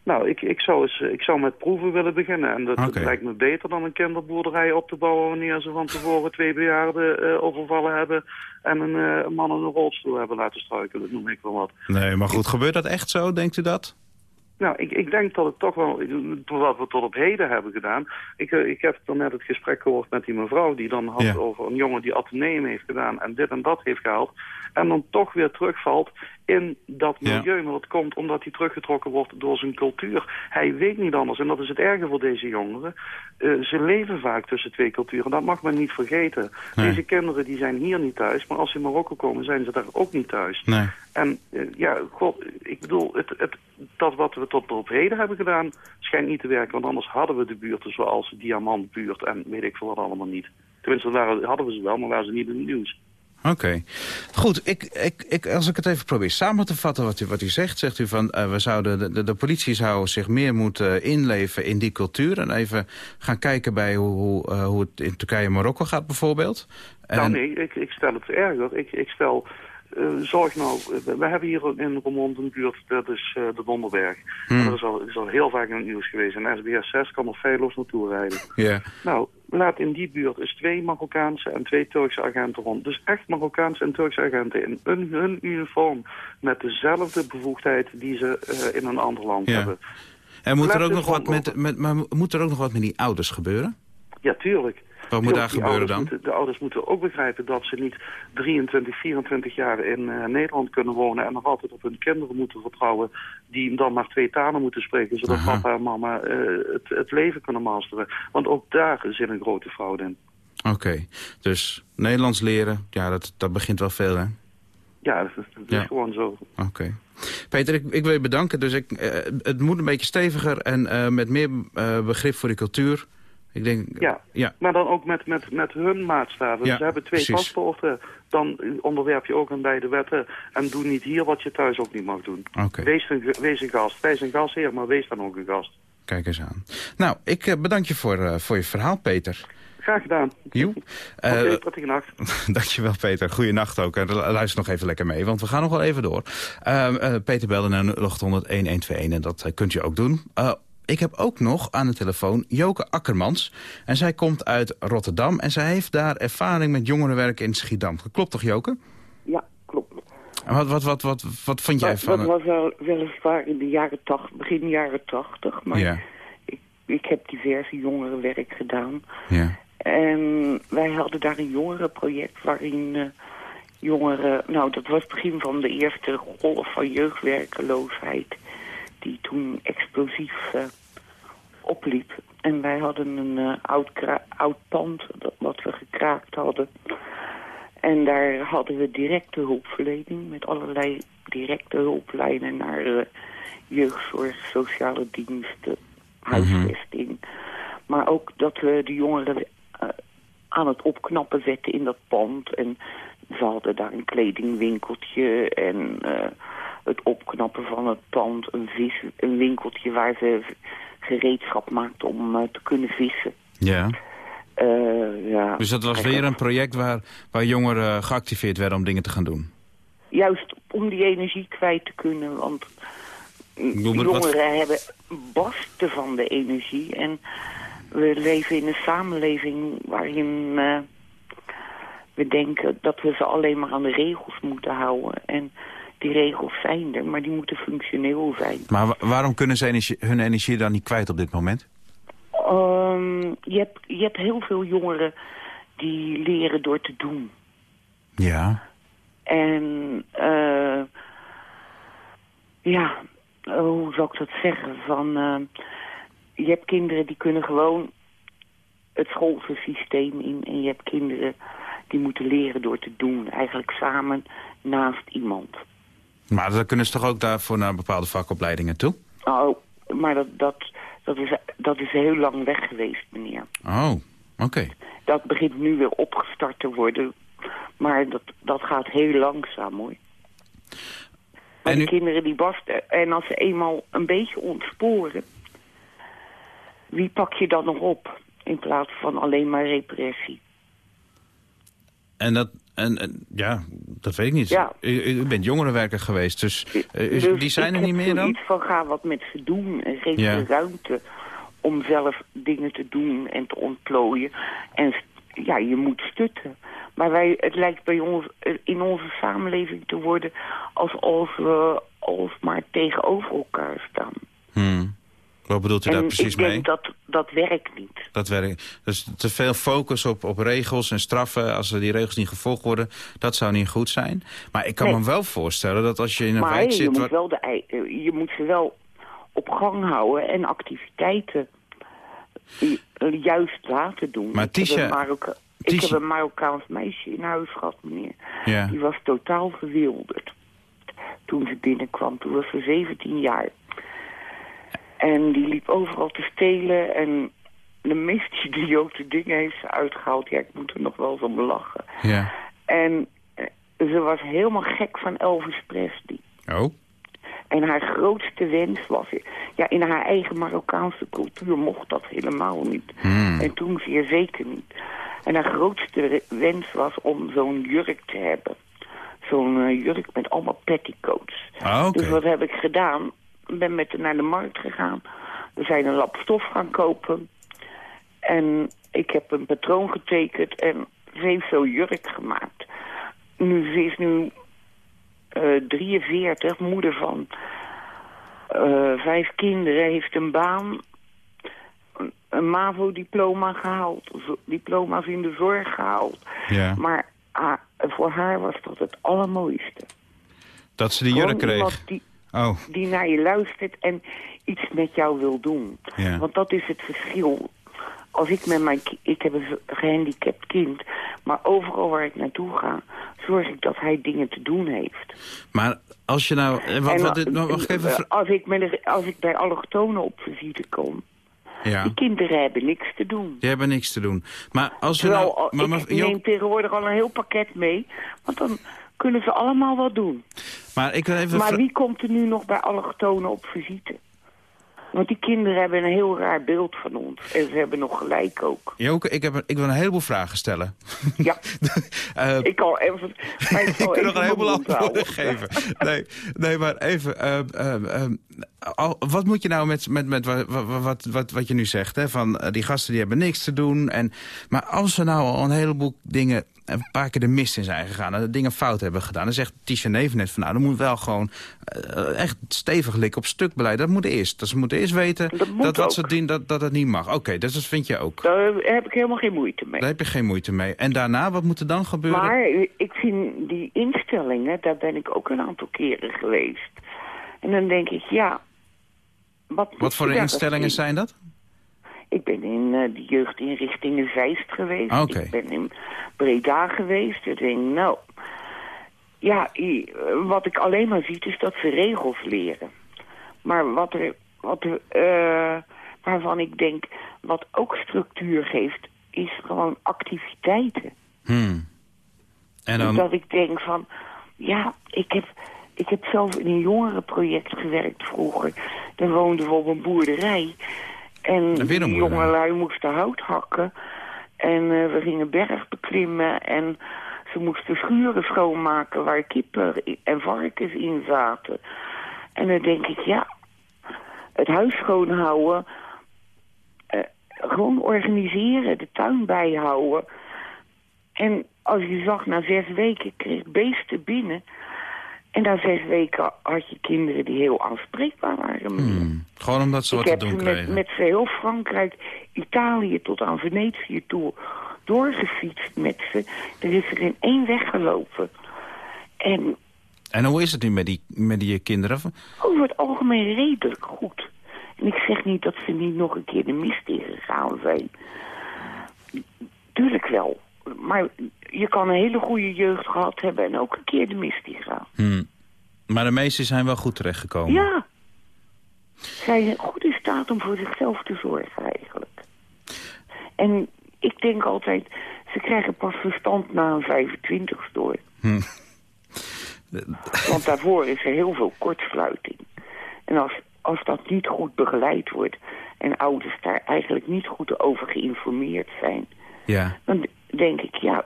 Nou, ik, ik, zou eens, ik zou met proeven willen beginnen. En dat, lijkt me beter dan een kinderboerderij op te bouwen... wanneer ze van tevoren twee bejaarden overvallen hebben... en een, man in een rolstoel hebben laten struikelen, dat noem ik wel wat. Nee, maar goed, gebeurt dat echt zo, denkt u dat? Nou, ik, ik denk dat het toch wel, door wat we tot op heden hebben gedaan... Ik, eh, ik heb dan net het gesprek gehoord met die mevrouw... die dan had Ja. over een jongen die ateneum heeft gedaan... en dit en dat heeft gehaald... en dan toch weer terugvalt in dat Ja. milieu. Maar dat komt omdat hij teruggetrokken wordt door zijn cultuur. Hij weet niet anders. En dat is het erge voor deze jongeren. Eh, ze leven vaak tussen twee culturen. Dat mag men niet vergeten. Nee. Deze kinderen die zijn hier niet thuis. Maar als ze in Marokko komen, zijn ze daar ook niet thuis. Nee. En eh, ja, god, ik bedoel, het, het, dat wat we tot op heden hebben gedaan, schijnt niet te werken. Want anders hadden we de buurten zoals Diamantbuurt en weet ik veel wat allemaal niet. Tenminste, waren, hadden we ze wel, maar waren ze niet in het nieuws. Oké. Goed, ik, ik, ik, als ik het even probeer samen te vatten wat u, wat u zegt. Zegt u van, eh, we zouden, de, de, politie zou zich meer moeten inleven in die cultuur. En even gaan kijken bij hoe, hoe, eh, hoe het in Turkije en Marokko gaat bijvoorbeeld. En, Nou nee, ik, ik stel het erger. Ik, ik stel, eh, zorg nou, we, hebben hier in Roermond een buurt, dat is eh, de Donderberg. Hmm. Dat is al, is al heel vaak in het nieuws geweest. En SBS 6 kan er feilloos naartoe rijden. Nou, laat in die buurt eens twee Marokkaanse en twee Turkse agenten rond. Dus echt Marokkaanse en Turkse agenten in hun, hun uniform. Met dezelfde bevoegdheid die ze eh, in een ander land hebben. En moet er, ook nog wat met, met, maar moet er ook nog wat met die ouders gebeuren? Ja, tuurlijk. Wat moet daar gebeuren dan? Moeten, de ouders moeten ook begrijpen dat ze niet 23, 24 jaar in eh, Nederland kunnen wonen... en nog altijd op hun kinderen moeten vertrouwen... die dan maar twee talen moeten spreken... zodat Aha. papa en mama eh, het, het leven kunnen masteren. Want ook daar zit een grote fraude in. Oké, dus Nederlands leren, ja, dat, dat begint wel veel, hè? Ja, dat, is- dat is Ja. gewoon zo. Oké. Peter, ik, ik wil je bedanken. Dus ik, eh, het moet een beetje steviger en met meer begrip voor de cultuur. Ik denk, Ja. ja. Maar dan ook met, met, met hun maatstaven. Ja, Ze hebben twee precies. paspoorten. Dan onderwerp je ook aan beide wetten. En doe niet hier wat je thuis ook niet mag doen. Wees, een, wees een gast. Wees een gastheer, maar wees dan ook een gast. Kijk eens aan. Nou, ik eh, bedank je voor, eh, voor je verhaal, Peter. Graag gedaan. Joe. Eh, prettige nacht. Dankjewel, Peter. Goeienacht ook. En luister nog even lekker mee, want we gaan nog wel even door. Ehm, eh, Peter belde naar 0800-1121 en dat eh, kunt je ook doen. Ik heb ook nog aan de telefoon Joke Akkermans. En zij komt uit Rotterdam en zij heeft daar ervaring met jongerenwerk in Schiedam. Klopt toch, Joke? Ja, klopt. En Wat, wat, wat, wat, wat vond jij dat, van... dat was wel, weliswaar in de jaren tachtig, begin jaren tachtig. Maar Ja, ik, ik heb diverse jongerenwerk gedaan. ja. En wij hadden daar een jongerenproject waarin eh, jongeren... Nou, dat was het begin van de eerste golf van jeugdwerkeloosheid... die toen explosief eh, opliep. En wij hadden een eh, oud, oud pand dat, wat we gekraakt hadden... En daar hadden we directe hulpverlening met allerlei directe hulplijnen naar eh, jeugdzorg, sociale diensten, huisvesting. Maar ook dat we de jongeren aan het opknappen zetten in dat pand. En ze hadden daar een kledingwinkeltje en het opknappen van het pand. Een, vis, een winkeltje waar ze gereedschap maakten om eh, te kunnen vissen. ja. Eh, ja, Dus dat was weer een project waar, waar jongeren geactiveerd werden om dingen te gaan doen. Juist om die energie kwijt te kunnen, want wat- jongeren hebben barsten van de energie. En we leven in een samenleving waarin eh, we denken dat we ze alleen maar aan de regels moeten houden. En die regels zijn er, maar die moeten functioneel zijn. Maar wa- waarom kunnen ze energie- hun energie dan niet kwijt op dit moment? Ehm, je, hebt, je hebt heel veel jongeren die leren door te doen. Ja. En eh ja, eh, hoe zou ik dat zeggen? Van, eh, je hebt kinderen die kunnen gewoon het schoolsysteem in. En je hebt kinderen die moeten leren door te doen. Eigenlijk samen naast iemand. Maar dan kunnen ze toch ook daarvoor naar bepaalde vakopleidingen toe? Oh, maar dat, dat, dat, is, dat is heel lang weg geweest, meneer. Oh, oké. Dat begint nu weer opgestart te worden. Maar dat, dat gaat heel langzaam, hoor. En die u- kinderen die barsten... En als ze eenmaal een beetje ontsporen... Wie pak je dan nog op? In plaats van alleen maar repressie. En dat, en, en- ja, dat weet ik niet. Ja. U, u bent jongerenwerker geweest, dus, eh, Dus die zijn er ik niet meer dan? zoiets van ga wat met ze doen. En geef Ja. ze ruimte om zelf dingen te doen en te ontplooien. En ja, je moet stutten. Maar wij, het lijkt bij ons eh, in onze samenleving te worden... alsof we alsmaar tegenover elkaar staan. Wat bedoelt u en daar precies ik denk mee? dat dat werkt niet. Dat werkt. Dus te veel focus op, op regels en straffen. Als er die regels niet gevolgd worden, dat zou niet goed zijn. Maar ik kan Nee. me wel voorstellen dat als je in een maar wijk je, zit... moet waar- wel de, ei- eh, je moet ze wel op gang houden en activiteiten ju- juist laten doen. Maar ik, heb Tisha- ik heb een Marokkaans meisje in huis gehad, meneer. Ja. Die was totaal verwilderd toen ze binnenkwam. Toen was ze 17 jaar. En die liep overal te stelen en de meest idiote dingen heeft ze uitgehaald. Ja, ik moet er nog wel eens om lachen. Ja. En eh, ze was helemaal gek van Elvis Presley. Oh, En haar grootste wens was... Ja, in haar eigen Marokkaanse cultuur mocht dat helemaal niet. Hmm. En toen zeer zeker niet. En haar grootste wens was om zo'n jurk te hebben. Zo'n eh, jurk met allemaal petticoats. Ah. Dus wat heb ik gedaan? Ik ben met haar naar de markt gegaan. We zijn een lap stof gaan kopen. En ik heb een patroon getekend en ze heeft zo'n jurk gemaakt. Nu, ze is nu eh 43, moeder van eh, vijf kinderen, heeft een baan, een, een MAVO-diploma gehaald, diploma's in de zorg gehaald. Ja. Maar ah, voor haar was dat het allermooiste. dat ze die Gewoon jurk kreeg. die, Oh, die naar je luistert en iets met jou wil doen. Ja. Want dat is het verschil. Als ik met mijn ik heb een gehandicapt kind, maar overal waar ik naartoe ga, zorg ik dat hij dingen te doen heeft. maar als je nou... eh, Wat, En, wat, dit- mag ik even... eh, als, ik met als ik bij allochtonen op visite kom, Ja, die kinderen hebben niks te doen. die hebben niks te doen. Maar als Terwijl nou... maar, ik neem tegenwoordig al een heel pakket mee, want dan kunnen ze allemaal wat doen. maar ik wil even... Maar wie komt er nu nog bij allochtonen op visite? Want die kinderen hebben een heel raar beeld van ons. En ze hebben nog gelijk ook. Joke, ik, heb, een- ik wil een heleboel vragen stellen. Ja, Eh, ik kan even... maar ik kan nog een heleboel antwoorden geven. Nee, nee maar even. eh, eh, eh, al- wat moet je nou met, met, met wat, wat, wat, wat, je nu zegt? Hè? Van, eh, die gasten die hebben niks te doen. En, maar als ze nou al een heleboel dingen een paar keer de mist in zijn gegaan... en dingen fout hebben gedaan... dan zegt Tisha Neven net van... nou, dan moet wel gewoon eh, echt stevig likken op stukbeleid. Dat moet eerst. Dat ze moeten eerst weten Dat moet wat ze dat, dat het niet mag. Oké, dus dat vind je ook. Daar heb ik helemaal geen moeite mee. Daar heb je geen moeite mee. En daarna, wat moet er dan gebeuren? Maar ik vind die instellingen, daar ben ik ook een aantal keren geweest. En dan denk ik, ja... Wat, wat voor instellingen zijn dat? Ik ben in eh, de jeugdinrichtingen Zeist geweest. Ah. Ik ben in Breda geweest. Ik denk, nou... Ja, wat ik alleen maar zie is dat ze regels leren. Maar wat er... Wat eh, waarvan ik denk, wat ook structuur geeft... is gewoon activiteiten. Hmm. En dan... Dat ik denk van, ja, ik heb, ik heb zelf in een jongerenproject gewerkt vroeger. Daar woonden we op een boerderij. En boerderij. jongelui moesten hout hakken. En eh, we gingen berg beklimmen. En ze moesten schuren schoonmaken waar kippen en varkens in zaten. En dan denk ik, ja, het huis schoonhouden... eh, gewoon organiseren, de tuin bijhouden... En als je zag, na zes weken kreeg ik beesten binnen. En na zes weken had je kinderen die heel aanspreekbaar waren. Hmm. Gewoon omdat ze ik wat heb te doen met, kregen. met heel Frankrijk, Italië tot aan Venetië toe doorgefietst met ze. Er is er in één weggelopen. En En hoe is het nu met die, met die kinderen? over het algemeen redelijk goed. En ik zeg niet dat ze niet nog een keer de mist ingegaan zijn. Tuurlijk wel. Maar je kan een hele goede jeugd gehad hebben en ook een keer de mist ingaan. Hm. Maar de meesten zijn wel goed terechtgekomen. Ja. Zij zijn goed in staat om voor zichzelf te zorgen eigenlijk. En ik denk altijd, ze krijgen pas verstand na een 25 door. Hm. Want daarvoor is er heel veel kortsluiting. En als, als dat niet goed begeleid wordt... en ouders daar eigenlijk niet goed over geïnformeerd zijn... Ja. dan denk ik, ja...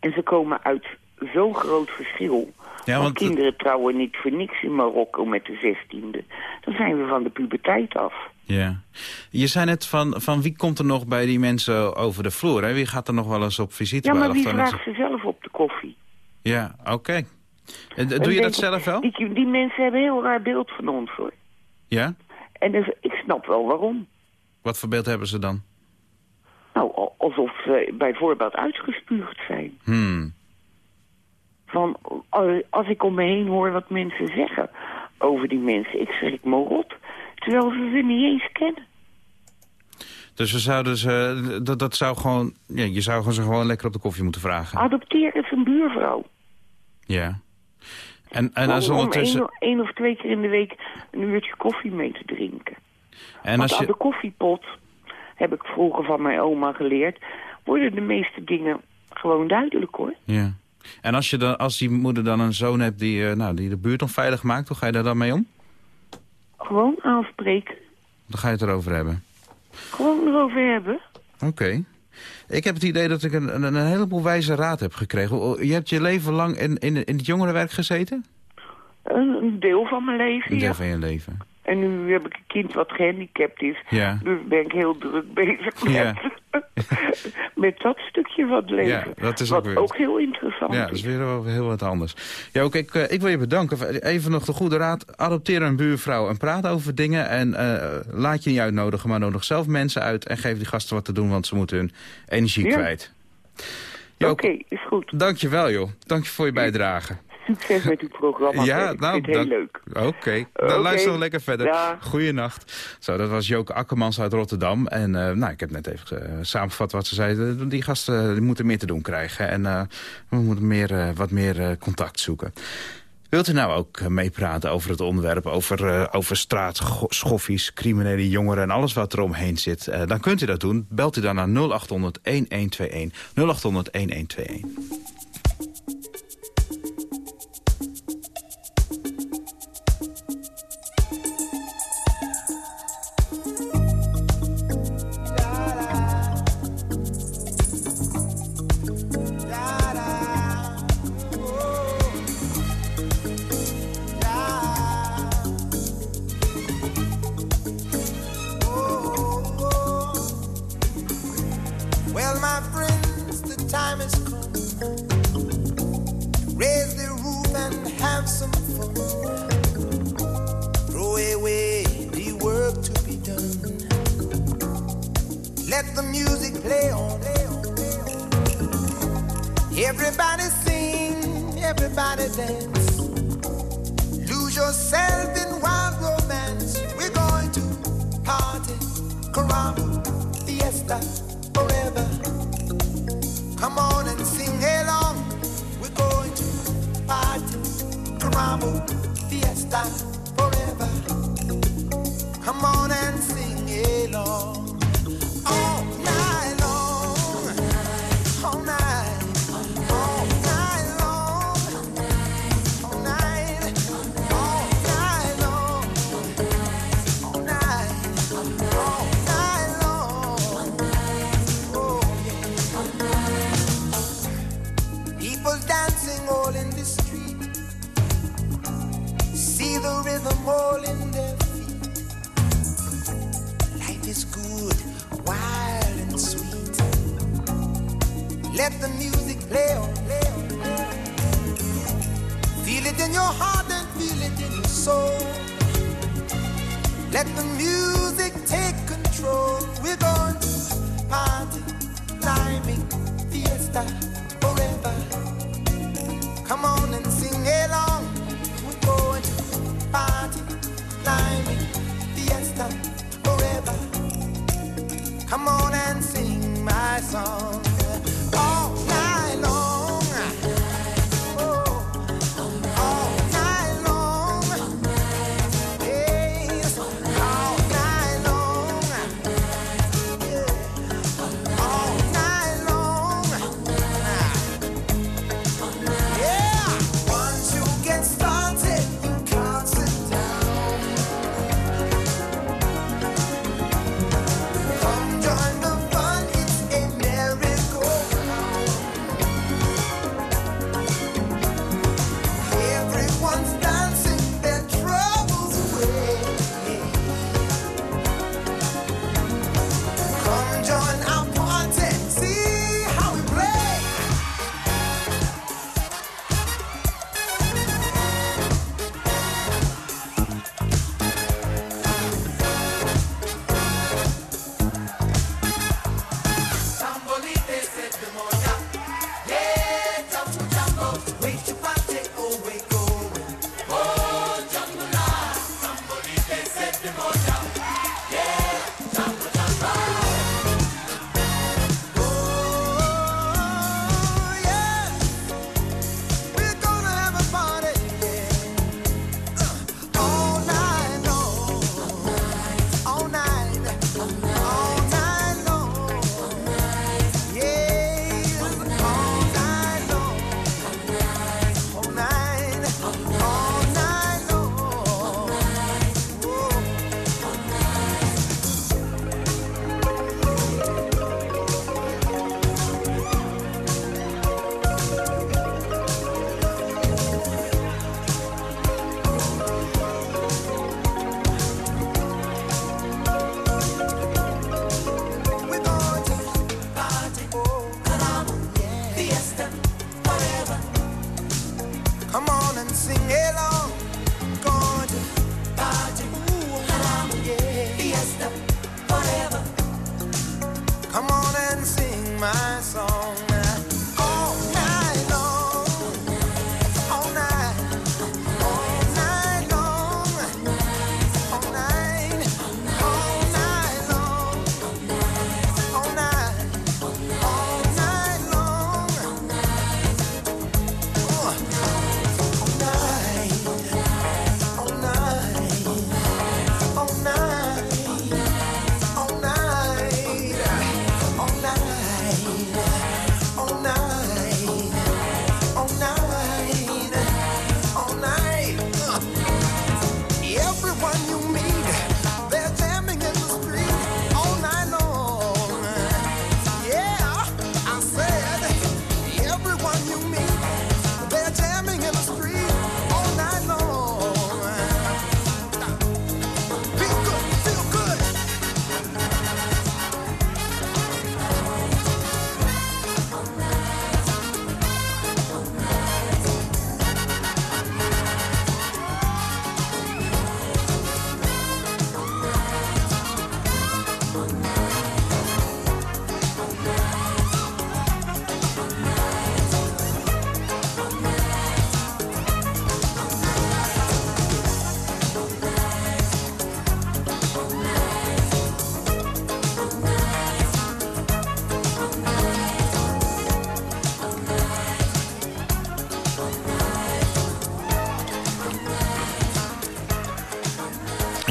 En ze komen uit zo'n groot verschil. Ja, want, want- kinderen trouwen niet voor niks in Marokko met de zestiende. Dan zijn we van de puberteit af. Ja. Je zei net van, van wie komt er nog bij die mensen over de vloer? Hè? Wie gaat er nog wel eens op visite? Ja, bij maar wie vraagt ze zelf op de koffie? Ja, oké. En, En Doe je dat zelf wel? Die, die mensen hebben een heel raar beeld van ons, hoor. Ja? En dus, ik snap wel waarom. Wat voor beeld hebben ze dan? Nou, al- alsof ze bijvoorbeeld uitgespuugd zijn. Hmm. Van, eh, als ik om me heen hoor wat mensen zeggen over die mensen, ik schrik me rot. Terwijl ze ze niet eens kennen. Dus we zouden ze, dat, dat zou gewoon, ja, je zou ze gewoon lekker op de koffie moeten vragen. Adopteer eens een buurvrouw. Ja. En, en om als om ondertussen... één, één of twee keer in de week een uurtje koffie mee te drinken. En Want als de je, koffiepot, heb ik vroeger van mijn oma geleerd... worden de meeste dingen gewoon duidelijk, hoor. ja. En als, je dan, als die moeder dan een zoon hebt die, eh, nou, die de buurt onveilig maakt, hoe ga je daar dan mee om? Gewoon aanspreken. Dan ga je het erover hebben. Gewoon erover hebben. Oké. Ik heb het idee dat ik een, een, een heleboel wijze raad heb gekregen. O, Je hebt je leven lang in, in, in het jongerenwerk gezeten? Een, een deel van mijn leven, Een deel ja. van je leven. En nu heb ik een kind wat gehandicapt is. Ja. Dus ben ik heel druk bezig met, Ja. met dat stukje van het leven. Ja, dat is wat ook weer- ook heel interessant Ja, dat is weer heel wat anders. Ja, ook ik, eh, ik wil je bedanken. Even nog de goede raad. Adopteer een buurvrouw en praat over dingen. En eh, laat je niet uitnodigen, maar nodig zelf mensen uit. En geef die gasten wat te doen, want ze moeten hun energie Ja. kwijt. Oké, is goed. Dank je wel, joh. Dank je voor je bijdrage. Succes met uw programma. Ja, ik nou, vind het heel leuk. Oké, dan Oké. luisteren we lekker verder. Dag. Goeienacht. Zo, dat was Joke Akkermans uit Rotterdam. En eh, nou, ik heb net even eh, samengevat wat ze zei. Die gasten die moeten meer te doen krijgen. En eh, we moeten meer, eh, wat meer eh, contact zoeken. Wilt u nou ook eh, meepraten over het onderwerp, over, eh over straatschoffies, criminele jongeren en alles wat er omheen zit? Eh, dan kunt u dat doen. Belt u dan naar 0800 1121. 0800 1121. Everybody dance.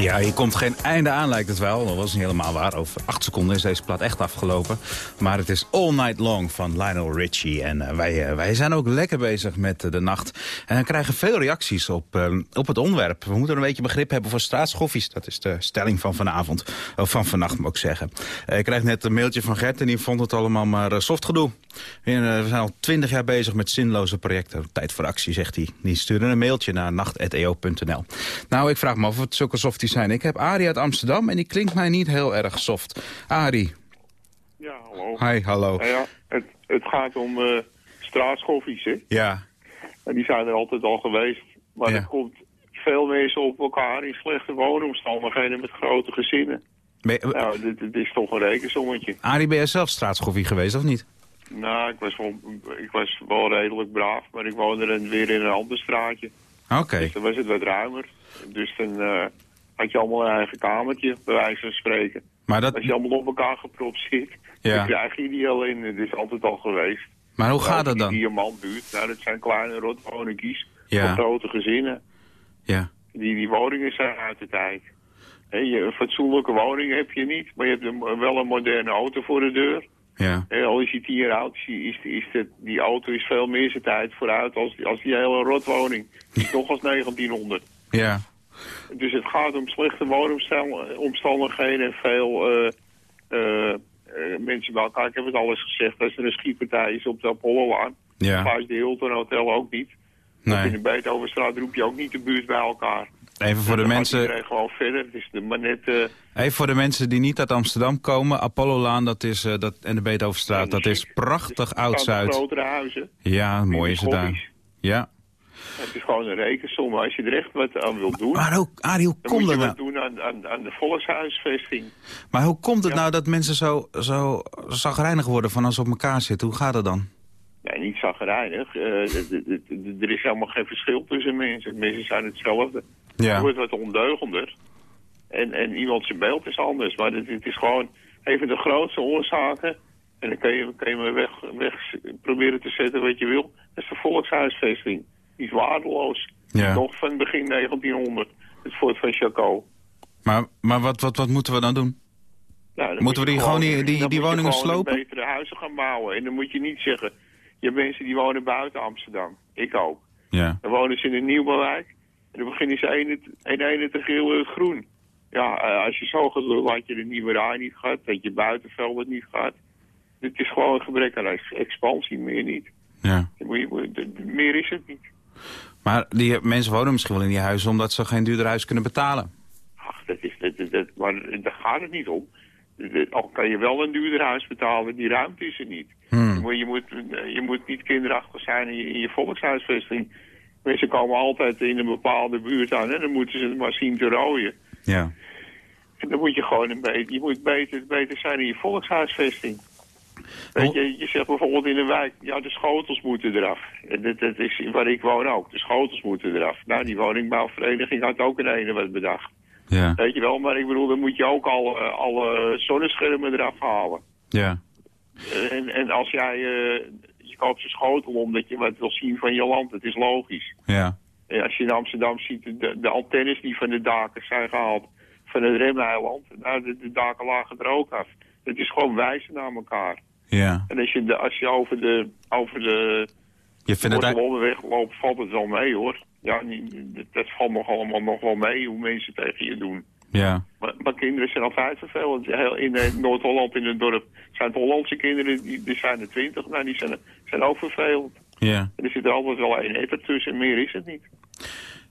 Ja, hier komt geen einde aan, lijkt het wel. Dat was niet helemaal waar. Over acht seconden is deze plaat echt afgelopen. Maar het is All Night Long van Lionel Richie. En eh, wij, eh, wij zijn ook lekker bezig met eh, de nacht. En krijgen veel reacties op, op het onderwerp. We moeten een beetje begrip hebben voor straatschoffies. Dat is de stelling van vanavond. Of van vannacht, moet ik zeggen. Ik kreeg net een mailtje van Gert en die vond het allemaal maar soft gedoe. We zijn al twintig jaar bezig met zinloze projecten. Tijd voor actie, zegt hij. Die stuurde een mailtje naar nacht.eo.nl. Nou, ik vraag me af of het zulke softies zijn. Ik heb Arie uit Amsterdam en die klinkt mij niet heel erg soft. Arie. Ja, hallo. Hi, hallo. Nou ja, het, het gaat om eh straatschoffies, hè. Ja. En die zijn er altijd al geweest. Maar Ja. er komt veel mensen op elkaar in slechte woonomstandigheden met grote gezinnen. Je- Nou, dit, dit is toch een rekensommetje. Arie, ben jij zelf straatschoffie geweest of niet? Nou, ik was, wel, ik was wel redelijk braaf, maar ik woonde dan weer in een ander straatje. Oké. Dus dan was het wat ruimer. Dus dan had je allemaal een eigen kamertje, bij wijze van spreken. Maar dat... Als je allemaal op elkaar gepropt zit, Ja. Dan krijg je die alleen, het is altijd al geweest. Maar hoe gaat dat dan? Die diamantbuurt, nou, dat zijn kleine rotwoningjes Ja. voor grote gezinnen. Ja. Die, die woningen zijn uit de tijd. Hè, je, een fatsoenlijke woning heb je niet, maar je hebt een, wel een moderne auto voor de deur. Ja. Hè, al is die tien jaar oud, is, is, die auto is veel meer zijn tijd vooruit als, als die hele rotwoning. Die is nog als 1900. Ja. Dus het gaat om slechte woonomstandigheden en veel eh, eh, eh, mensen bij elkaar. Ik heb het al eens gezegd, als er een schietpartij is op de Apollo-laan, Ja. de Hilton Hotel ook niet. Nee. In de Beethovenstraat roep je ook niet de buurt bij elkaar. Even voor de mensen... gewoon verder. Het is de, maar net... Even voor de mensen die niet uit Amsterdam komen. Apollo-laan dat is, dat, en de Beethovenstraat, dat is prachtig oud-Zuid. grotere huizen. Ja, mooi is het daar. Ja. Het is gewoon een rekensom. Als je er echt wat aan wilt doen... Maar hoe, Arie, hoe komt moet je dat nou? doen aan, aan, aan de volkshuisvesting. Maar hoe komt het Ja. nou dat mensen zo, zo zagrijnig worden van als ze op elkaar zitten? Hoe gaat dat dan? Nee, niet zagrijnig. D- er is helemaal geen verschil tussen mensen. Mensen zijn hetzelfde. Ja. Het wordt wat ondeugender. En, en iemand zijn beeld is anders. Maar het, het is gewoon even de grootste oorzaken. En dan kan je, kan je maar weg, weg proberen te zetten wat je wil. Dat is de volkshuisvesting. Is waardeloos. Ja. Nog van begin 1900. Het fort van Chaco. Maar, maar wat, wat, wat moeten we dan doen? Nou, dan Moeten moet we die gewoon die- die- die woningen slopen? betere huizen gaan bouwen. En dan moet je niet zeggen... Je hebt mensen die wonen buiten Amsterdam. Ik ook. Ja. Dan wonen ze in een nieuwbouwwijk. En dan beginnen ze een, een ene te het groen. Ja, eh, als je zo gaat had je de nieuwe rij niet gehad. Had je buitenvelden niet gehad. Het is gewoon een gebrek aan ex- expansie, meer niet. Ja. Meer is het niet. Maar die mensen wonen misschien wel in die huizen omdat ze geen duurder huis kunnen betalen. Ach, dat is, dat, dat, dat- maar daar gaat het niet om. Al kan je wel een duurder huis betalen, die ruimte is er niet. Hmm. Je, moet, je, moet, je moet niet kinderachtig zijn in je, in je volkshuisvesting. Mensen komen altijd in een bepaalde buurt aan en dan moeten ze het maar zien te rooien. Ja. En dan moet je gewoon een beetje, je moet beter, beter zijn in je volkshuisvesting. Weet je, je zegt bijvoorbeeld in een wijk, ja, de schotels moeten eraf. En dat, dat is waar ik woon ook, de schotels moeten eraf. Nou, die woningbouwvereniging had ook een ene wat bedacht. Ja. Weet je wel, maar ik bedoel, dan moet je ook al eh, alle zonneschermen eraf halen. Ja. Eh, En, en als jij, eh, je koopt een schotel omdat je wat wil zien van je land, het is logisch. Ja. En als je in Amsterdam ziet, de, de antennes die van de daken zijn gehaald van het remeiland, nou, de, de daken lagen er ook af. Het is gewoon wijzen naar elkaar. Ja. En als je, de, als je over de, over de Je vindt het eigenlijk... onderweg loopt, valt het wel mee hoor. Ja, dat- valt nog allemaal nog wel mee hoe mensen tegen je doen. Ja. Maar, maar kinderen zijn altijd vervelend. Heel- In eh, Noord-Holland, in het dorp, zijn het Hollandse kinderen, die, die zijn er twintig, nou, die zijn, zijn ook vervelend. Ja. En er zit er altijd wel één etter tussen, meer is het niet.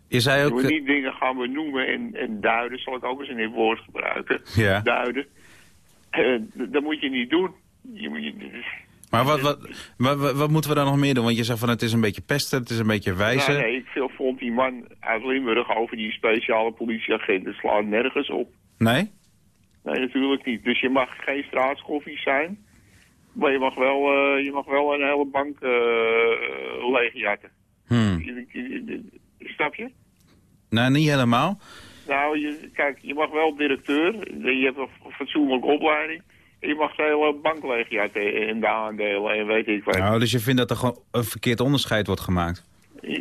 Je zei ook... niet dingen gaan benoemen en, en duiden, zal ik ook eens in dit woord gebruiken. Ja. Duiden. Eh, dat moet je niet doen. Je, moet- je, Maar wat, wat, wat, moeten we dan nog meer doen? Want je zegt van het is een beetje pesten, het is een beetje wijzen. Nou, nee, ik veel- vond die man uit Limburg over die speciale politieagenten slaan nergens op. Nee? Nee, natuurlijk niet. Dus je mag geen straatschoffies zijn. Maar je mag wel, eh, je mag wel een hele bank eh leegjatten. Hmm. Snap je? Nou, niet helemaal. Nou, je, kijk, je mag wel directeur. Je hebt een fatsoenlijke opleiding. En je mag de hele bank leegjatten en de aandelen en weet ik wat. Nou, dus je vindt dat er gewoon een verkeerd onderscheid wordt gemaakt?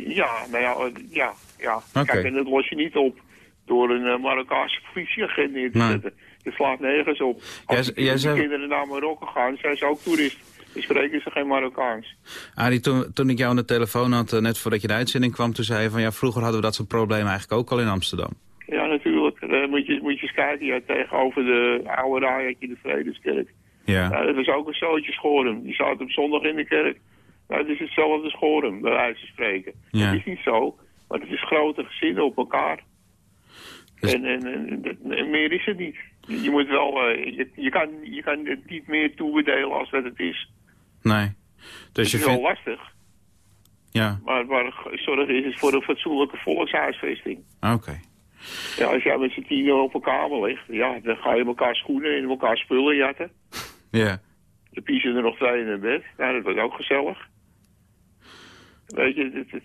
Ja, nou ja, eh, ja, ja. Kijk, en dat los je niet op door een eh, Marokkaanse politieagent neer te zetten. Je slaat nergens op. Jij Als die, jij die zei- kinderen naar Marokko gaan, zijn ze ook toeristen. Dan spreken ze geen Marokkaans. Arie, toen, toen ik jou aan de telefoon had, eh, net voordat je de uitzending kwam... toen zei je van ja, vroeger hadden we dat soort problemen eigenlijk ook al in Amsterdam. Ja, natuurlijk. Dan moet je, moet je eens kijken. Ja, tegenover de oude had je de Vredeskerk. Ja. Nou, dat was ook een zootje schorum. Die zaten op zondag in de kerk. Nou, het is hetzelfde schorum, bij wijze van spreken. Ja. Het is niet zo, maar het is grote gezinnen op elkaar. Dus- En, en, en, en meer is het niet. Je moet wel, eh, je, je, kan, je kan het niet meer toebedelen als dat het is. Nee. Dus het je is wel lastig, Ja, maar waar zorg is, is voor een fatsoenlijke volkshuisvesting. oké. Ja, als jij met z'n tienen op een kamer ligt, ja, dan ga je elkaar schoenen en elkaar spullen jatten. Ja. Dan piezen er nog twee in het bed. Nou, dat was ook gezellig. Weet je, het,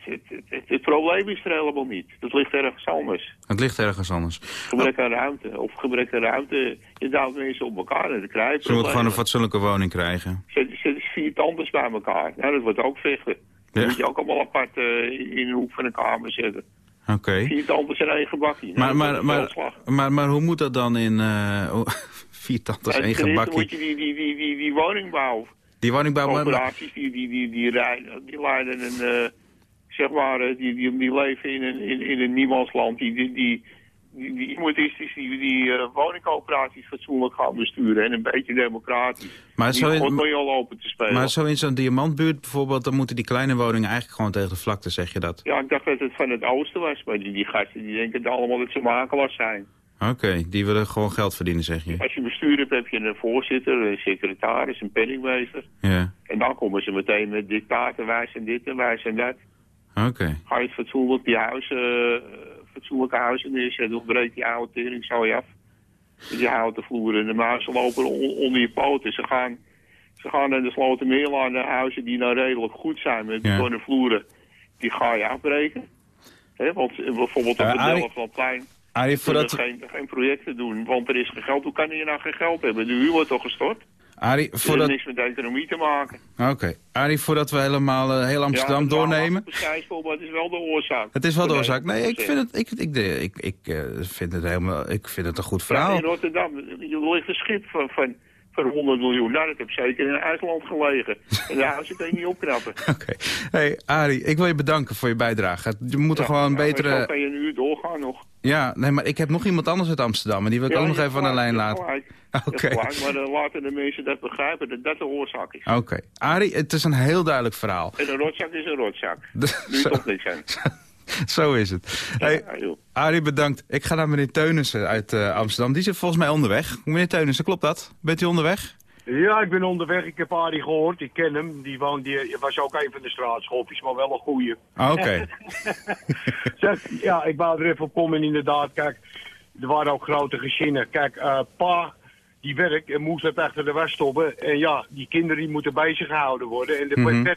het, het, probleem is er helemaal niet. Het ligt ergens anders. Het ligt ergens anders. Gebrek aan ruimte. Of gebrek aan ruimte. Je duwt mensen op elkaar en dan krijg je Ze moeten gewoon een fatsoenlijke woning krijgen. Zet, vier tantes bij elkaar. Nou, dat wordt ook vechten. Dat moet je ook allemaal apart eh, in in een hoek van een kamer zetten. Oké. Vier tantes en één gebakje. Maar, maar, maar, maar, maar hoe moet dat dan in... eh, vier tantes, eerste gebakje. moet je die, die, die, die, die woningbouw Die woningbouw... corporaties die, die, die, die, die leiden een, eh, zeg maar, eh, die, die, die leven in een, in, in een niemandsland. Die, die, die, die, die, je die, die eh, woningcoöperaties fatsoenlijk gaan besturen en een beetje democratisch. Maar Die zo in- je al open te spelen. Maar zo in zo'n diamantbuurt bijvoorbeeld, dan moeten die kleine woningen eigenlijk gewoon tegen de vlakte, zeg je dat? Ja, ik dacht dat het van het oosten was, maar die, die gasten die denken allemaal dat ze makelaars zijn. Oké, die willen gewoon geld verdienen, zeg je? Als je bestuur hebt, heb je een voorzitter, een secretaris, een penningmeester. Ja, En dan komen ze meteen met dictaten, wij zijn dit en wij zijn dat. oké. Ga je het fatsoenlijk die huizen, eh, fatsoenlijke huizen neerzetten of breek die oude tering zo je af. Die houten vloeren en de muizen lopen on- onder je poten. Ze gaan, ze gaan naar de Slotermeerlaan, naar huizen die nou redelijk goed zijn met Ja. betonnen vloeren. Die ga je afbreken. Hè, want eh, bijvoorbeeld op Eh, het Arie- Delftplein Arie, kunnen voordat, geen, geen projecten doen, want er is geen geld. Hoe kan je nou geen geld hebben? De huur wordt toch gestort? Arie, Het heeft voordat, niks met de economie te maken. oké. Arie, voordat we helemaal eh, heel Amsterdam ja, doornemen. Maar het is wel de oorzaak. Het is wel de Nee, oorzaak. Nee, ik vind het, ik, ik, ik, ik, eh, vind het helemaal, ik vind het een goed Ja, verhaal. in Rotterdam er ligt een schip van, van, van 100 miljoen. Nou, dat heb zeker in IJsland gelegen. En de huizen kan je niet opknappen. Oké. Hey, Arie, ik wil je bedanken voor je bijdrage. Je moet er gewoon een betere... kan je een uur doorgaan nog. Ja, nee, maar ik heb nog iemand anders uit Amsterdam en die wil ik Ja, ook nog even aan de lijn laten. Oké. Maar dan laten de mensen dat begrijpen dat dat de oorzaak is. Oké. Arie, het is een heel duidelijk verhaal. En een rotzak is een rotzak. Nu toch niks aan. zo is het. Ja. Arie, bedankt. Ik ga naar meneer Teunissen uit eh, Amsterdam. Die zit volgens mij onderweg. Meneer Teunissen, klopt dat? Bent u onderweg? Ja, ik ben onderweg. Ik heb Arie gehoord. Ik ken hem. Die, woont, die was ook een van de straatschoppies, maar wel een goeie. Ah, Oké. Zeg, ja, ik wou er even op komen inderdaad. Kijk, er waren ook grote gezinnen. Kijk, eh, pa, die werkt en moest het achter de was stoppen. En ja, die kinderen die moeten bezig gehouden worden. En, wordt Mhm.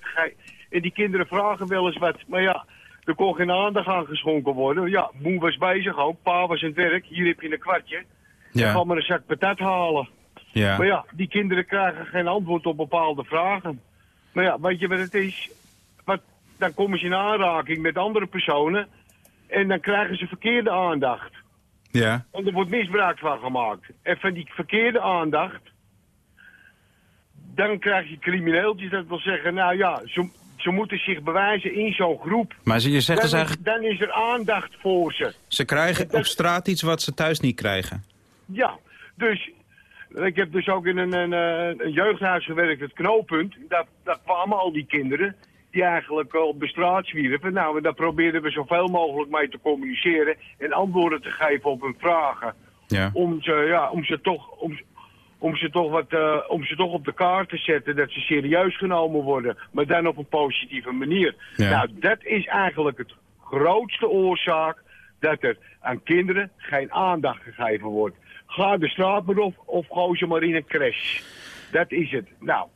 en die kinderen vragen wel eens wat. Maar ja, er kon geen aandacht aan geschonken worden. Ja, moe was bezig ook. Pa was aan het werk. Hier heb je een kwartje. Ja. Ga maar een zak patat halen. Ja. Maar ja, die kinderen krijgen geen antwoord op bepaalde vragen. Maar ja, weet je wat het is? Wat, dan komen ze in aanraking met andere personen en dan krijgen ze verkeerde aandacht. Ja. En er wordt misbruik van gemaakt. En van die verkeerde aandacht, dan krijg je crimineeltjes dat wil zeggen, nou ja, ze, ze moeten zich bewijzen in zo'n groep. Maar je zegt Dan dus eigenlijk, dan is er aandacht voor ze. ze krijgen op straat iets wat ze thuis niet krijgen. Ja, dus ik heb dus ook in een, een, een jeugdhuis gewerkt, het knooppunt. Daar, daar kwamen al die kinderen die eigenlijk op de straat zwierven. Nou, en daar probeerden we zoveel mogelijk mee te communiceren en antwoorden te geven op hun vragen. Ja. Om ze, ja, om ze toch... Om, om ze, toch wat, eh, om ze toch op de kaart te zetten dat ze serieus genomen worden. Maar dan op een positieve manier. Ja. Nou, dat is eigenlijk het grootste oorzaak dat er aan kinderen geen aandacht gegeven wordt. Ga de straat maar op of gooi ze maar in een crash. Dat is het. Nou,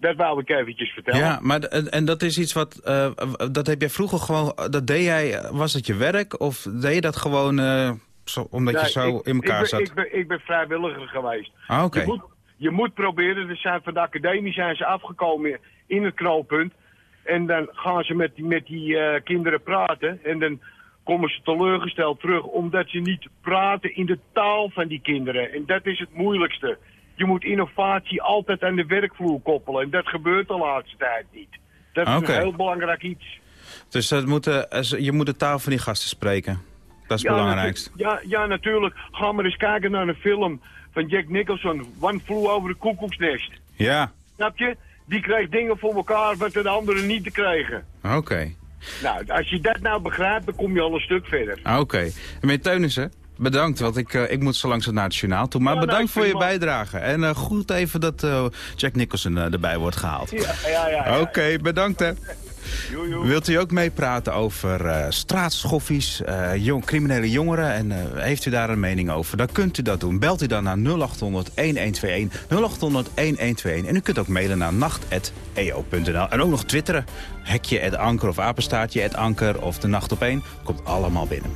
dat wou ik eventjes vertellen. Ja, maar en, dat is iets wat, eh, dat heb jij vroeger gewoon, dat deed jij, was het je werk of deed je dat gewoon eh, zo, omdat je zo ik- in elkaar ik ben, zat? Ik ben, ik ben vrijwilliger geweest. Ah, oké. je, moet, je moet proberen, er zijn van de academie zijn ze afgekomen in het knooppunt. En dan gaan ze met die, met die eh, kinderen praten. En dan komen ze teleurgesteld terug, omdat ze niet praten in de taal van die kinderen. En dat is het moeilijkste. Je moet innovatie altijd aan de werkvloer koppelen. En dat gebeurt de laatste tijd niet. Dat is Oké. een heel belangrijk iets. Dus dat je moet de taal van die gasten spreken. Dat is het belangrijkste. natu- Ja, ja, natuurlijk. Ga maar eens kijken naar een film van Jack Nicholson. One Flew Over the Cuckoo's Nest. Ja, Snap je? Die kreeg dingen voor elkaar wat de anderen niet te krijgen. oké. Nou, als je dat nou begrijpt, dan kom je al een stuk verder. Oké. En meneer Teunissen, bedankt, want ik, eh, ik moet zo langzaam naar het journaal toe. Maar Ja, nou, bedankt voor je bijdrage. En eh, goed even dat eh, Jack Nicholson erbij wordt gehaald. Ja, ja, ja. ja. Oké, bedankt hè. Wilt u ook meepraten over eh, straatschoffies, eh, jong, criminele jongeren... en eh, heeft u daar een mening over? Dan kunt u dat doen. Belt u dan naar 0800-1121, 0800-1121. En u kunt ook mailen naar nacht.eo.nl. En ook nog twitteren. Hekje het anker of apenstaartje anker of de nacht op één. Komt allemaal binnen.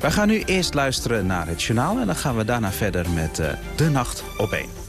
Wij gaan nu eerst luisteren naar het journaal... en dan gaan we daarna verder met de nacht op één.